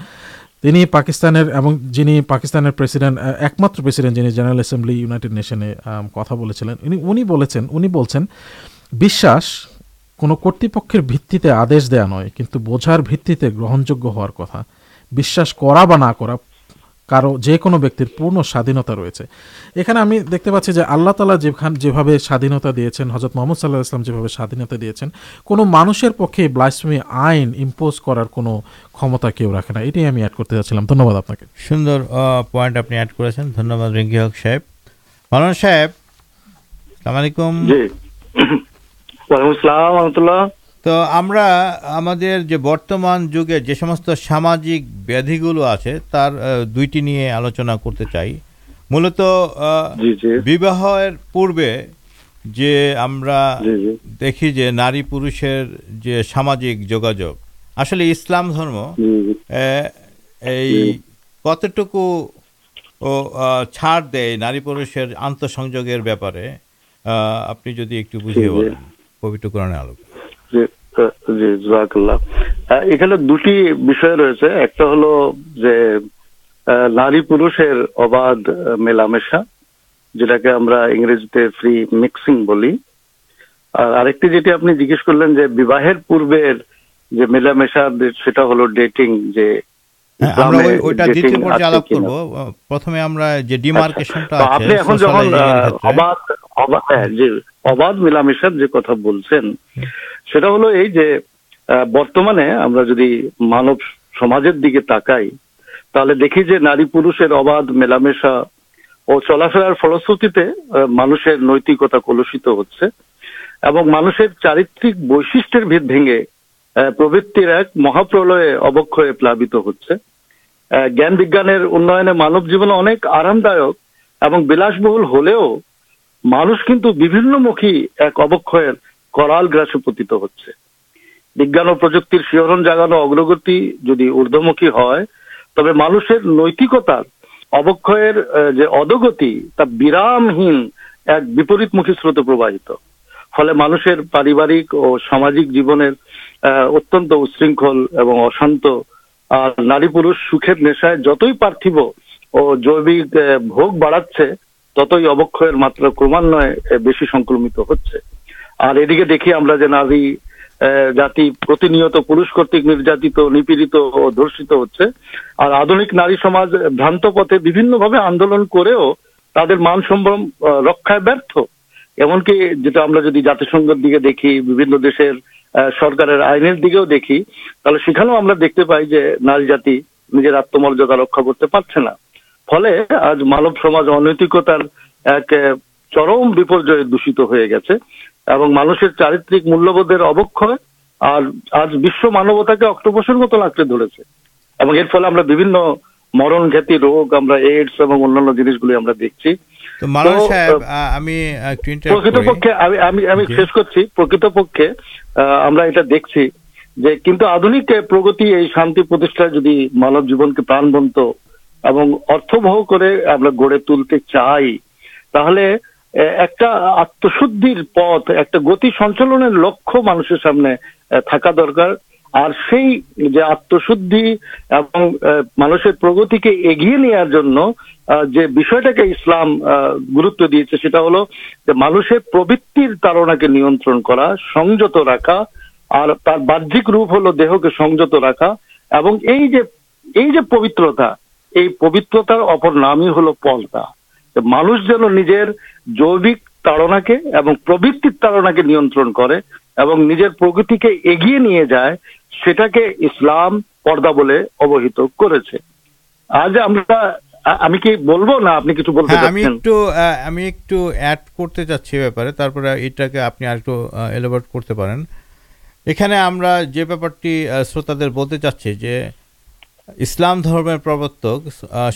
তিনি পাকিস্তানের এবং যিনি পাকিস্তানের প্রেসিডেন্ট একমাত্র প্রেসিডেন্ট যিনি জেনারেল অ্যাসেম্বলি ইউনাইটেড নেশনে কথা বলেছিলেন উনি উনি বলেছেন, উনি বলছেন, বিশ্বাস কোনো কর্তৃপক্ষের ভিত্তিতে আদেশ দেয়া নয়, কিন্তু বোঝার ভিত্তিতে গ্রহণযোগ্য হওয়ার কথা। বিশ্বাস করা বা না করা কারও যে কোনো ব্যক্তির পূর্ণ স্বাধীনতা রয়েছে। এখানে আমি দেখতে পাচ্ছি যে আল্লাহ তালা যেখান যেভাবে স্বাধীনতা দিয়েছেন হজরত মোহাম্মদ সাল্লাহ ইসলাম যেভাবে স্বাধীনতা দিয়েছেন কোনো মানুষের পক্ষে ব্লাসফেমি আইন ইম্পোজ করার কোনো ক্ষমতা কেউ রাখে না। এটাই আমি অ্যাড করতে চাচ্ছিলাম ধন্যবাদ আপনাকে। সুন্দর পয়েন্ট আপনি অ্যাড করেছেন। ধন্যবাদ রিঙ্কি হক সাহেব। মালান সাহেব সালাম আলাইকুম। জি। ওয়ালাইকুম আসসালাম রহমতুল্লাহ। তো আমরা আমাদের যে বর্তমান যুগে যে সমস্ত সামাজিক ব্যাধিগুলো আছে তার দুইটি নিয়ে আলোচনা করতে চাই। মূলত বিবাহের পূর্বে যে আমরা দেখি যে নারী পুরুষের যে সামাজিক যোগাযোগ আসলে ইসলাম ধর্ম এই কতটুকু ছাড় দেয় নারী পুরুষের আন্তঃসংযোগের ব্যাপারে আপনি যদি একটু বুঝিয়ে। বলেন পবিত্র কোরআনে আলোক। জি এখানে দুটি বিষয় রয়েছে। একটা হলো যে নারী পুরুষের অবাধ মেলামেশা, যেটাকে আমরা ইংরেজিতে ফ্রি মিক্সিং বলি। আর আরেকটি যেটি আপনি জিজ্ঞেস করলেন যে, বিবাহের পূর্বের যে মেলামেশা, সেটা হলো ডেটিং যে আমরা ওইটা দ্বিতীয় পর্যায়ে আলাপ করব। প্রথমে আমরা যে ডিমার্কেশনটা আছে আপনি এখন যখন অবাধ হ্যাঁ, যে অবাধ মেলামেশার যে কথা বলছেন সেটা হলো এই যে বর্তমানে আমরা যদি মানব সমাজের দিকে তাকাই তাহলে দেখি যে নারী পুরুষের অবাধ মেলামেশা ও চলাফেরার ফলশ্রুতিতে মানুষের নৈতিকতা কলুষিত হচ্ছে এবং মানুষের চারিত্রিক বৈশিষ্ট্যের ভিত ভেঙে প্রবৃত্তির এক মহাপ্রলয়ে অবক্ষয়ে প্লাবিত হচ্ছে। জ্ঞান বিজ্ঞানের উন্নয়নে মানব জীবনে অনেক আরামদায়ক এবং বিলাসবহুল হলেও মানুষ কিন্তু বিভিন্নমুখী এক অবক্ষয়ের করাল গ্রাসে পতিত হচ্ছে। বিজ্ঞান ও প্রযুক্তির শিহরণ জাগানো অগ্রগতি যদি ঊর্ধ্বমুখী হয়, তবে মানুষের নৈতিকতার অবক্ষয়ের যে অধোগতি, তা বিরামহীন এক বিপরীতমুখী স্রোতে প্রবাহিত। ফলে মানুষের পারিবারিক ও সামাজিক জীবনের অত্যন্ত উচ্ছৃঙ্খল এবং অশান্ত নারী পুরুষ সুখের নেশায় যতই পার্থিব ও জৈবিক ভোগ বাড়াচ্ছে, ততই অবক্ষয়ের মাত্রা ক্রমান্বয়ে বেশি সংক্রমিত হচ্ছে। আর এদিকে দেখি আমরা যে নারী জাতি প্রতিনিয়ত পুরুষ কর্তৃক নির্যাতিত, নিপীড়িত ও ধর্ষিত হচ্ছে, আর আধুনিক নারী সমাজ ভ্রান্ত পথে বিভিন্নভাবে আন্দোলন করেও তাদের মান সম্ভ্রম রক্ষায় ব্যর্থ। এমনকি যেটা আমরা যদি জাতিসংঘের দিকে দেখি, বিভিন্ন দেশের সরকারের আইনের দিকেও দেখি, তাহলে সেখানেও আমরা দেখতে পাই যে নারী জাতি নিজের আত্মমর্যাদা রক্ষা করতে পারছে না। ফলে আজ মানব সমাজ অনৈতিকতার এক চরম বিপর্যয়ে দূষিত হয়ে গেছে এবং মানুষের চারিত্রিক মূল্যবোধের অবক্ষয় আর আজ বিশ্ব মানবতাকে অক্টোপসের মতো আঁকড়ে ধরেছে। এবং এর ফলে আমরা বিভিন্ন মরণ ঘাতী রোগ, আমরা এইডস এবং অন্যান্য জিনিসগুলি আমরা দেখছি। তো মালান সাহেব আমি। প্রকৃতপক্ষে আমি আমি আমি শেষ করছি। প্রকৃতপক্ষে আমরা এটা দেখছি যে কিন্তু আধুনিক প্রগতি এই শান্তি প্রতিষ্ঠায় যদি মানব জীবনকে প্রাণবন্ত এবং অর্থবহ করে আমরা গড়ে তুলতে চাই তাহলে একটা আত্মশুদ্ধির পথ একটা গতি সঞ্চালনের লক্ষ্য মানুষের সামনে থাকা দরকার। আর সেই যে আত্মশুদ্ধি এবং মানুষের প্রগতিকে এগিয়ে নেওয়ার জন্য যে বিষয়টাকে ইসলাম গুরুত্ব দিয়েছে সেটা হলো যে মানুষের প্রবৃত্তির তাড়নাকে নিয়ন্ত্রণ করা, সংযত রাখা, আর তার বাহ্যিক রূপ হলো দেহকে সংযত রাখা এবং এই যে এই যে পবিত্রতা, এই পবিত্রতার অপর নামই হলো যে মানুষ যেন নিজের জৈবিক তাড়নাকে এবং প্রবৃত্তির তাড়নাকে নিয়ন্ত্রণ করে এবং নিজের প্রকৃতিকে এগিয়ে নিয়ে যায় সেটাকে ইসলাম পর্দা বলে অবহিত করেছে। আজ আমরা আমি কি বলব না আপনি কিছু বলতে হ্যাঁ আমি একটু আমি একটু অ্যাড করতে চাচ্ছি ব্যাপারে তারপরে এটাকে আপনি আর একটু এলোবেট করতে পারেন। এখানে আমরা যে ব্যাপারটি শ্রোতাদের বলতে চাচ্ছি যে ইসলাম ধর্মের প্রবর্তক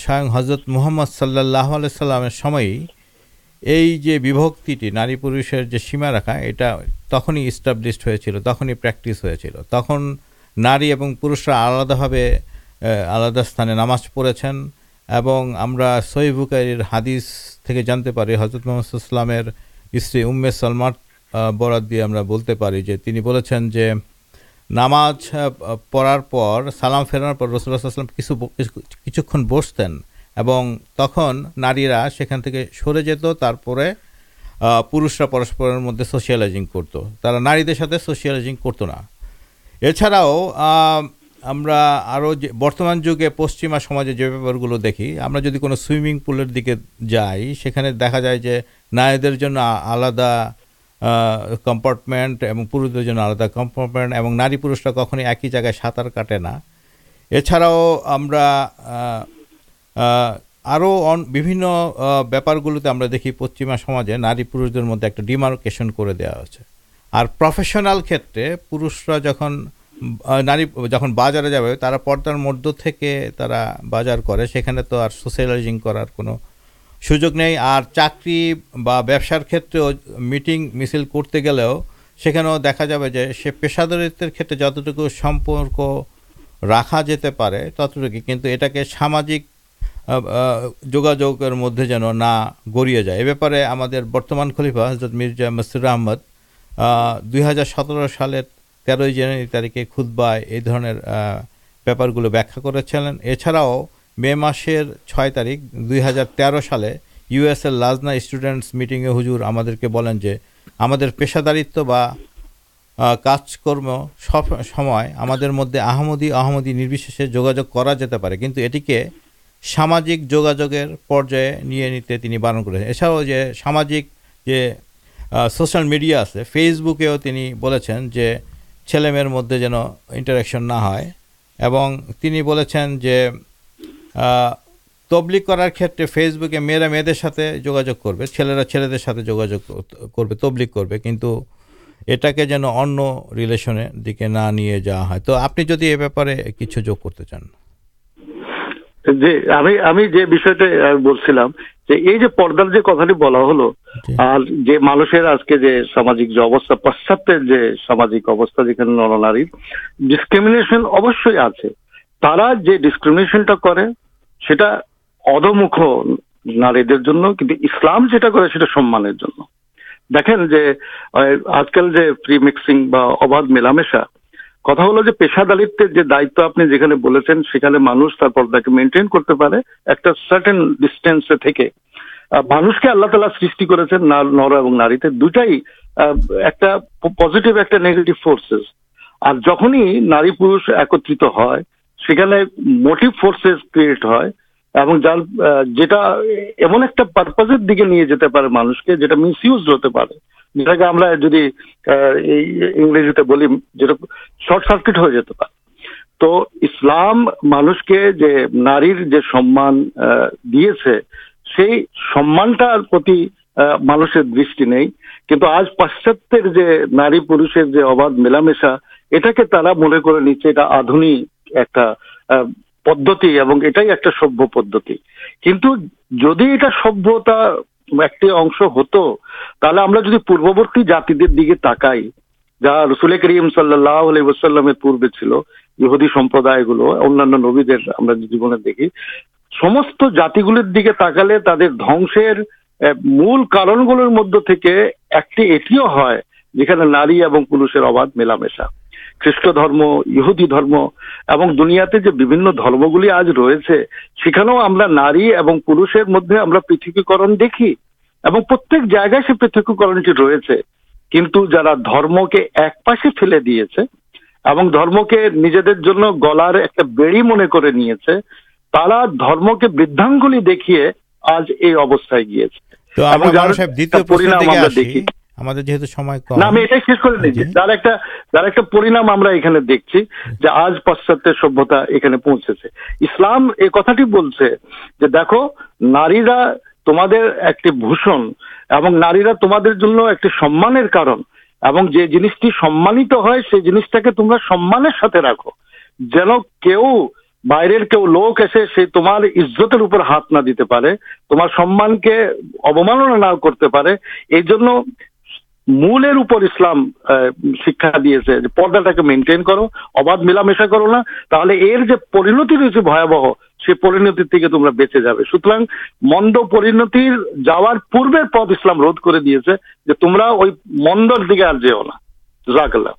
স্বয়ং হজরত মুহাম্মদ সাল্লাহ সাল্লামের সময়ই এই যে বিভক্তিটি, নারী পুরুষের যে সীমা রাখা, এটা তখনই ইস্টাবলিশড হয়েছিল, তখনই প্র্যাকটিস হয়েছিল। তখন নারী এবং পুরুষরা আলাদাভাবে আলাদা স্থানে নামাজ পড়েছেন এবং আমরা সহি বুকারির হাদিস থেকে জানতে পারি হজরত মোহাম্মদ ইসলামের স্ত্রী উম্মে সালমার বরাত দিয়ে আমরা বলতে পারি যে তিনি বলেছেন যে নামাজ পড়ার পর, সালাম ফেরানোর পর রসুল্লাহ সাল্লাম কিছু- কিছুক্ষণ বসতেন। এবং তখন নারীরা সেখান থেকে সরে যেত, তারপরে পুরুষরা পরস্পরের মধ্যে সোশিয়ালাইজিং করতো। তারা নারীদের সাথে সোশিয়ালাইজিং করতো না। এছাড়াও আমরা আরও যে, বর্তমান যুগে পশ্চিমা সমাজে যে ব্যাপারগুলো দেখি, আমরা যদি কোনো সুইমিং পুলের দিকে যাই, সেখানে দেখা যায় যে, নারীদের জন্য আলাদা কম্পার্টমেন্ট এবং পুরুষদের জন্য আলাদা কম্পার্টমেন্ট এবং নারী পুরুষরা কখনোই একই জায়গায় সাঁতার কাটে না। এছাড়াও আমরা আরও অন বিভিন্ন ব্যাপারগুলোতে আমরা দেখি পশ্চিমা সমাজে নারী পুরুষদের মধ্যে একটা ডিমার্কেশন করে দেওয়া হচ্ছে আর প্রফেশনাল ক্ষেত্রে পুরুষরা যখন নারী যখন বাজারে যাবে, তারা পর্দার মধ্য থেকে তারা বাজার করে, সেখানে তো আর সোশ্যালাইজিং করার কোনো সুযোগ নেই। আর চাকরি বা ব্যবসার ক্ষেত্রেও মিটিং মিছিল করতে গেলেও সেখানেও দেখা যাবে যে সে পেশাদারিত্বের ক্ষেত্রে যতটুকু সম্পর্ক রাখা যেতে পারে ততটুকু, কিন্তু এটাকে সামাজিক যোগাযোগের মধ্যে যেন না গড়িয়ে যায়। এ ব্যাপারে আমাদের বর্তমান খলিফা হজরত মির্জা মসির আহমদ দুই হাজার সতেরো সালের তেরোই জানুয়ারি তারিখে খুদ্বায় এই ধরনের ব্যাপারগুলো ব্যাখ্যা করেছিলেন। এছাড়াও মে মাসের ছয় তারিখ দুই হাজার তেরো সালে ইউএসএর লাজনা স্টুডেন্টস মিটিংয়ে হুজুর আমাদেরকে বলেন যে, আমাদের পেশাদারিত্ব বা কাজকর্ম সব সময় আমাদের মধ্যে আহমদি আহমদি নির্বিশেষে যোগাযোগ করা যেতে পারে। কিন্তু এটিকে সামাজিক যোগাযোগের পর্যায়ে নিয়ে নিতে তিনি বারণ করেছেন। এছাড়াও যে সামাজিক যে সোশ্যাল মিডিয়া আছে ফেসবুকেও তিনি বলেছেন যে ছেলেমেয়ের মধ্যে যেন ইন্টারাকশন না হয় এবং তিনি বলেছেন যে আহ, তবলিগ করার ক্ষেত্রে ফেসবুকে মেয়েরা মেয়েদের সাথে যোগাযোগ করবে ছেলেরা ছেলেদের সাথে যোগাযোগ করবে তবলিগ করবে কিন্তু এটাকে যেন অন্য রিলেশনের দিকে না নিয়ে যাওয়া হয়। তো আপনি যদি এ ব্যাপারে কিছু যোগ করতে চান। যে আমি আমি যে বিষয়টা বলছিলাম যে এই যে পর্দার যে কথাটি বলা হলো আর যে মানুষের আজকে যে সামাজিক যে অবস্থা পাশ্চাত্যের যে সামাজিক অবস্থা যেখানে নরনারীর ডিসক্রিমিনেশন অবশ্যই আছে। তারা যে ডিসক্রিমিনেশনটা করে সেটা অধমুখ নারীদের জন্য কিন্তু ইসলাম যেটা করে সেটা সম্মানের জন্য। দেখেন যে আজকাল যে প্রি মিক্সিং বা অবাধ মেলামেশা কথা হলো যে পেশাদারিত্বের যে দায়িত্ব আপনি যেখানে বলেছেন, সেখানে মানুষ তার পর্দাকে মেনটেন করতে পারে একটা সার্টেন ডিস্টেন্সে থেকে। মানুষকে আল্লাহ তালা সৃষ্টি করেছেন নর এবং নারীতে। দুটাই একটা পজিটিভ একটা নেগেটিভ ফোর্সেস আর যখনই নারী পুরুষ একত্রিত হয়, সেখানে মোটিভ ফোর্সেস ক্রিয়েট হয় এবং যার যেটা এমন একটা পারপাজের দিকে নিয়ে যেতে পারে মানুষকে, যেটা মিসইউজ হতে পারে। যেটাকে আমরা যদি এই ইংরেজিতে বলি, যেটা শর্ট সার্কিট হয়ে যেতে পারে তো ইসলাম মানুষকে যে নারীর যে সম্মান দিয়েছে, সেই সম্মানটার প্রতি মানুষের দৃষ্টি নেই। কিন্তু আজ পাশ্চাত্যের যে নারী পুরুষের যে অবাধ মেলামেশা, এটাকে তারা মনে করে নিচ্ছে এটা আধুনিক একটা পদ্ধতি এবং এটাই একটা সভ্য পদ্ধতি। কিন্তু যদি এটা সভ্যতা একটি অংশ হতো, তাহলে আমরা যদি পূর্ববর্তী জাতিদের দিকে তাকাই, যা রসুল করিম সাল্লাহ পূর্বে ছিল, ইহুদি সম্প্রদায়গুলো, অন্যান্য নবীদের আমরা জীবনে দেখি, সমস্ত জাতিগুলির দিকে তাকালে তাদের ধ্বংসের মূল কারণগুলোর মধ্য থেকে একটি এটিও হয়, যেখানে নারী এবং পুরুষের অবাধ মেলামেশা। খ্রিস্ট ধর্ম ইহুদি ধর্ম এবং দুনিয়াতে যে বিভিন্ন ধর্মগুলি আজ রয়েছে সেখানেও আমরা নারী এবং পুরুষের মধ্যে আমরা পৃথকীকরণ দেখি এবং প্রত্যেক জায়গায় সে পৃথকীকরণটি রয়েছে। কিন্তু যারা ধর্মকে একপাশে ফেলে দিয়েছে এবং ধর্মকে নিজেদের জন্য গলার একটা বেড়ি মনে করে নিয়েছে তারা ধর্মকে বৃদ্ধাঙ্গুলি দেখিয়ে আজ এই অবস্থায় গিয়েছে। এবং দ্বিতীয় পরিণাম আমরা দেখি। আমাদের যেহেতু সময় কম। না আমি এটাই শেষ করে দিচ্ছি। যার একটা যার একটা পরিণাম আমরা এখানে দেখছি যে আজ পাশ্চাত্যের সভ্যতা এখানে পৌঁছেছে। ইসলাম এই কথাটি বলছে যে দেখো নারীরা তোমাদের একটি ভূষণ এবং নারীরা তোমাদের জন্য একটি সম্মানের কারণ এবং যে জিনিসটি সম্মানিত হয় সেই জিনিসটাকে তোমরা সম্মানের সাথে রাখো। যেন কেউ বাইরের কেউ লোক এসে সে তোমার ইজ্জতের উপর হাত না দিতে পারে তোমার সম্মানকে অবমাননা না করতে পারে এই জন্য মূলের উপর ইসলাম শিক্ষা দিয়েছে যে পর্দাটাকে মেনটেন করো, অবাধ মেলামেশা করো না, তাহলে এর যে পরিণতি রয়েছে ভয়াবহ, সে পরিণতির থেকে তোমরা বেঁচে যাবে। সুতরাং মন্দ পরিণতির যাওয়ার পূর্বের পথ ইসলাম রোধ করে দিয়েছে যে তোমরা ওই মন্দর দিকে আর যেও না। জাকাল্লাহ।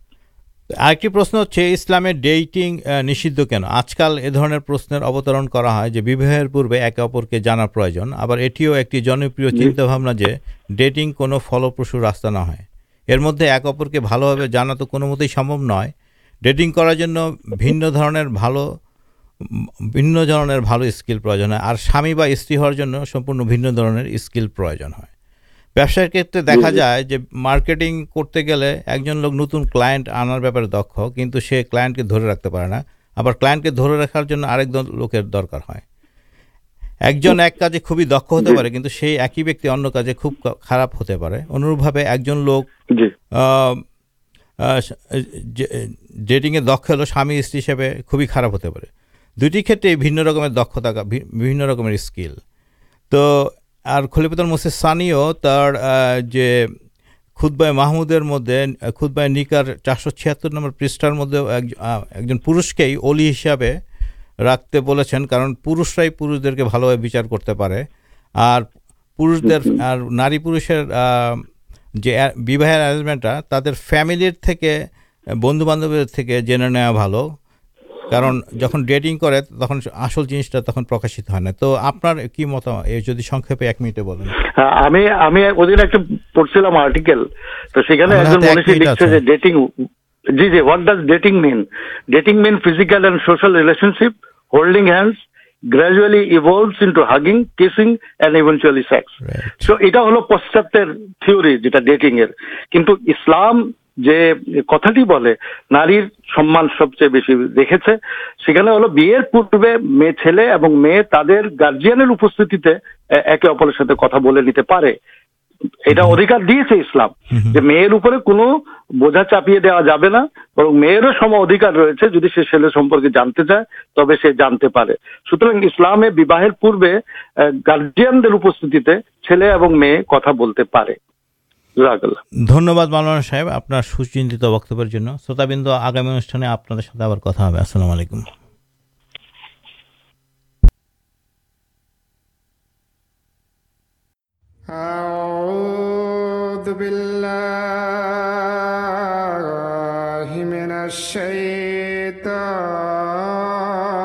আরেকটি প্রশ্ন হচ্ছে ইসলামের ডেটিং নিষিদ্ধ কেন? আজকাল এ ধরনের প্রশ্নের অবতরণ করা হয় যে বিবাহের পূর্বে একে অপরকে জানা প্রয়োজন। আবার এটিও একটি জনপ্রিয় চিন্তাভাবনা যে ডেটিং কোনো ফলপ্রসূ রাস্তা না হয়। এর মধ্যে এক অপরকে ভালোভাবে জানা তো কোনো মতেই সম্ভব নয়। ডেটিং করার জন্য ভিন্ন ধরনের ভালো ভিন্ন ধরনের ভালো স্কিল প্রয়োজন হয়। আর স্বামী বা স্ত্রী হওয়ার জন্য সম্পূর্ণ ভিন্ন ধরনের স্কিল প্রয়োজন হয়। ব্যবসার ক্ষেত্রে দেখা যায় যে মার্কেটিং করতে গেলে একজন লোক নতুন ক্লায়েন্ট আনার ব্যাপারে দক্ষ কিন্তু সে ক্লায়েন্টকে ধরে রাখতে পারে না। আবার ক্লায়েন্টকে ধরে রাখার জন্য আরেক দ- লোকের দরকার হয়। একজন এক কাজে খুবই দক্ষ হতে পারে কিন্তু সেই একই ব্যক্তি অন্য কাজে খুব খারাপ হতে পারে। অনুরূপভাবে একজন লোক ডেটিংয়ে দক্ষ হলো স্বামী স্ত্রী হিসেবে খুবই খারাপ হতে পারে। দুটি ক্ষেত্রে ভিন্ন রকমের দক্ষতা বিভিন্ন রকমের স্কিল তো আর খলিফাতুল মসিদ সানিও তার যে খুদ্বায় মাহমুদের মধ্যে খুদ্বায় নিকার চারশো ছিয়াত্তর নম্বর পৃষ্ঠার মধ্যে এক- একজন পুরুষকেই অলি হিসাবে রাখতে বলেছেন কারণ পুরুষরাই পুরুষদেরকে ভালোভাবে বিচার করতে পারে। আর পুরুষদের আর নারী পুরুষের যে বিবাহের অ্যারেঞ্জমেন্টটা তাদের ফ্যামিলির থেকে বন্ধু বান্ধবের থেকে জেনে নেওয়া ভালো। কারণ যখন ডেটিং করে তখন আসল জিনিসটা তখন প্রকাশিত হয় না। তো আপনার কি এই যদি সংক্ষেপে এক মিনিটে বলেন। হ্যাঁ, আমি আমি ওদিন একটা পড়ছিলাম আর্টিকেল তো সেখানে একজন মনীষী লিখছে যে ডেটিং জি জি what does dating mean dating mean physical and social relationship holding hands gradually evolves into hugging kissing and eventually sex. So এটা হলো পশ্চাত্যের থিওরি যেটা ডেটিং এর কিন্তু ইসলাম যে কথাটি বলে নারীর সম্মান সবচেয়ে বেশি দেখেছে সেখানে হলো বিয়ের পূর্বে মেয়ে ছেলে এবং মেয়ে তাদের গার্জিয়ানের উপস্থিতিতে একে অপরের সাথে কথা বলে নিতে পারে। এটা অধিকার দিয়েছে ইসলাম যে মেয়ের উপরে কোনো বোঝা চাপিয়ে দেওয়া যাবে না বরং মেয়েরও সম অধিকার রয়েছে যদি সে ছেলে সম্পর্কে জানতে চায় তবে সে জানতে পারে। সুতরাং ইসলামে বিবাহের পূর্বে গার্জিয়ানদের উপস্থিতিতে ছেলে এবং মেয়ে কথা বলতে পারে। ধন্যবাদ মাওলানা সাহেব আপনার সুচিন্তিত বক্তব্যের জন্য শ্রোতাবিন্দু আগামী অনুষ্ঠানে আপনাদের সাথে আবার কথা হবে আসসালামু আলাইকুম أعوذ بالله من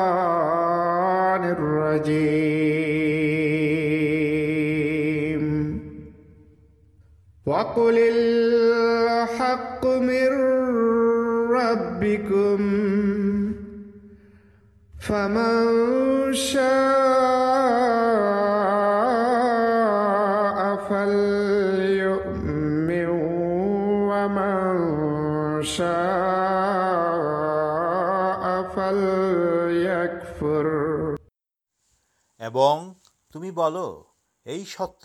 الشيطان الرجيم وقل الحق من ربكم فمن شاء فليؤمن ومن شاء فليكفر এবং তুমি বলো এই সত্য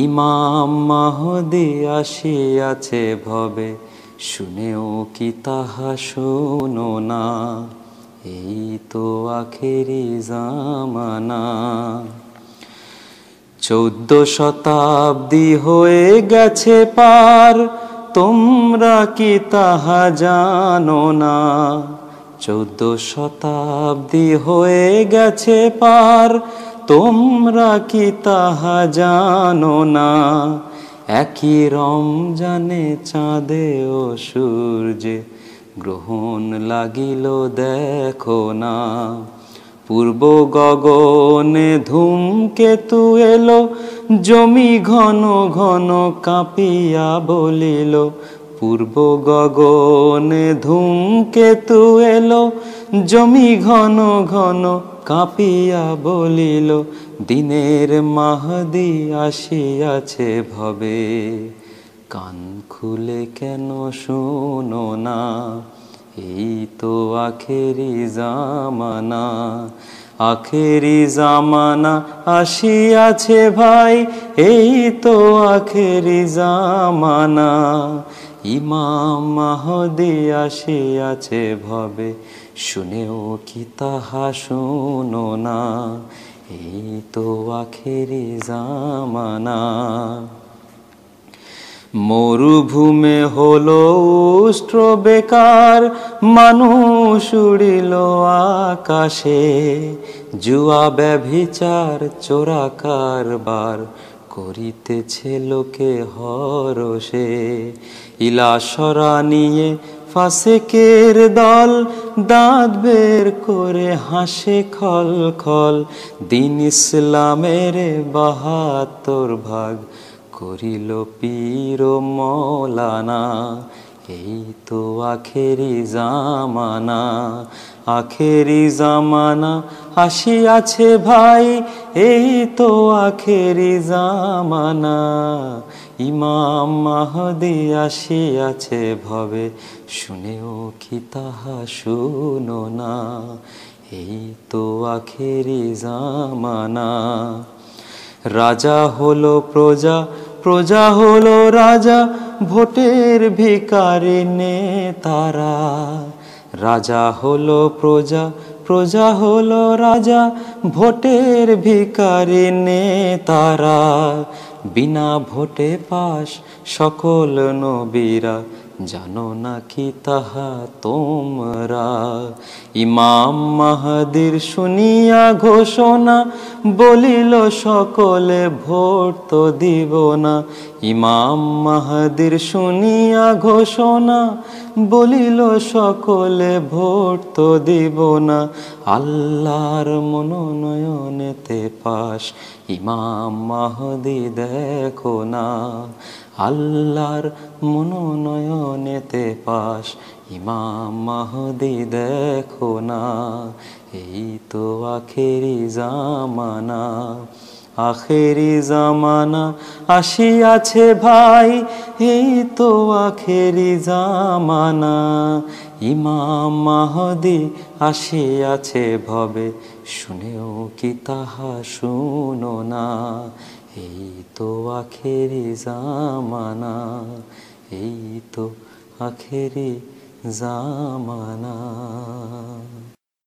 ইমাম মাহদি আসিয়াছে ভবে। শুনেও কি তাহা শোনো না? এই তো আখেরি জামানা। চৌদ্দ শতাব্দী হয়ে গেছে পার, তোমরা কি তাহা জানো না? চৌদ্দ শতাব্দী হয়ে গেছে পার তোমরা কি তাহা জানো না? একই রমজানে চাঁদে ও সূর্যে গ্রহণ লাগিল দেখো না। পূর্ব গগনে ধূমকেতু এলো, জমি ঘন ঘন কাঁপিয়া বলিল, পূর্ব গগনে ধূমকেতু এলো, জমি ঘন ঘন কাঁপিয়া বলিল, দিনের মাহদি আসিয়াছে ভবে। কান খুলে কেন শোনো না? এই তো আখেরি জামানা আখেরি জামানা আসিয়াছে ভাই, এই তো আখেরি জামানা। ইমাম মাহদি আসিয়াছে ভবে। শুনেও কি তাহা শোনো না? এই তো আখেরি জামানা। মরুভূমে হলো উষ্ট্র বেকার, মানুষ উড়িল আকাশে। জুয়া ব্যভিচার, চোরা কারবার করিতেছে লোকে হরষে। ইলাসরা নিয়ে ফাসেকের দল দাঁত বের করে হাসে খল খল দিন ইসলামের বাহাত্তর ভাগ করিল পীর মৌলানা। এই তো আখেরি জামানা আখেরি জামানা আসিয়াছে ভাই, এই তো আখেরি জামানা। ইমাম মাহদি আসিয়াছে ভবে, শুনেও কি তাহা শুনো না। এই তো আখেরি জামানা। রাজা হলো প্রজা প্রজা হলো রাজা, ভোটের ভিকারি নেতারা। রাজা হলো প্রজা প্রজা হলো রাজা, ভোটের ভিকারি নেতারা। বিনা ভোটে পাশ সকল নবীরা। জানো না কি তাহা তোমরা? ইমাম মাহাদির শুনিয়া ঘোষণা, বলিল, সকলে ভোট তো দিব না। ইমাম মাহাদির শুনিয়া ঘোষণা, বলিল, সকলে ভোট তো দিব না। আল্লাহর মনোনয়নেতে পাশ ইমাম মাহদি দেখো না, আল্লাহর মনোনয়নেতে পাশ। ইমাম মাহদি দেখো না, এই তো আখেরি জামানা আখেরি জামানা আসিয়াছে ভাই, এই তো আখেরি জামানা। ইমাম মাহদি আসিয়াছে ভবে শুনেও কি তাহা শুনো না? এই তো আখেরি জামানা এই তো আখেরি জামানা।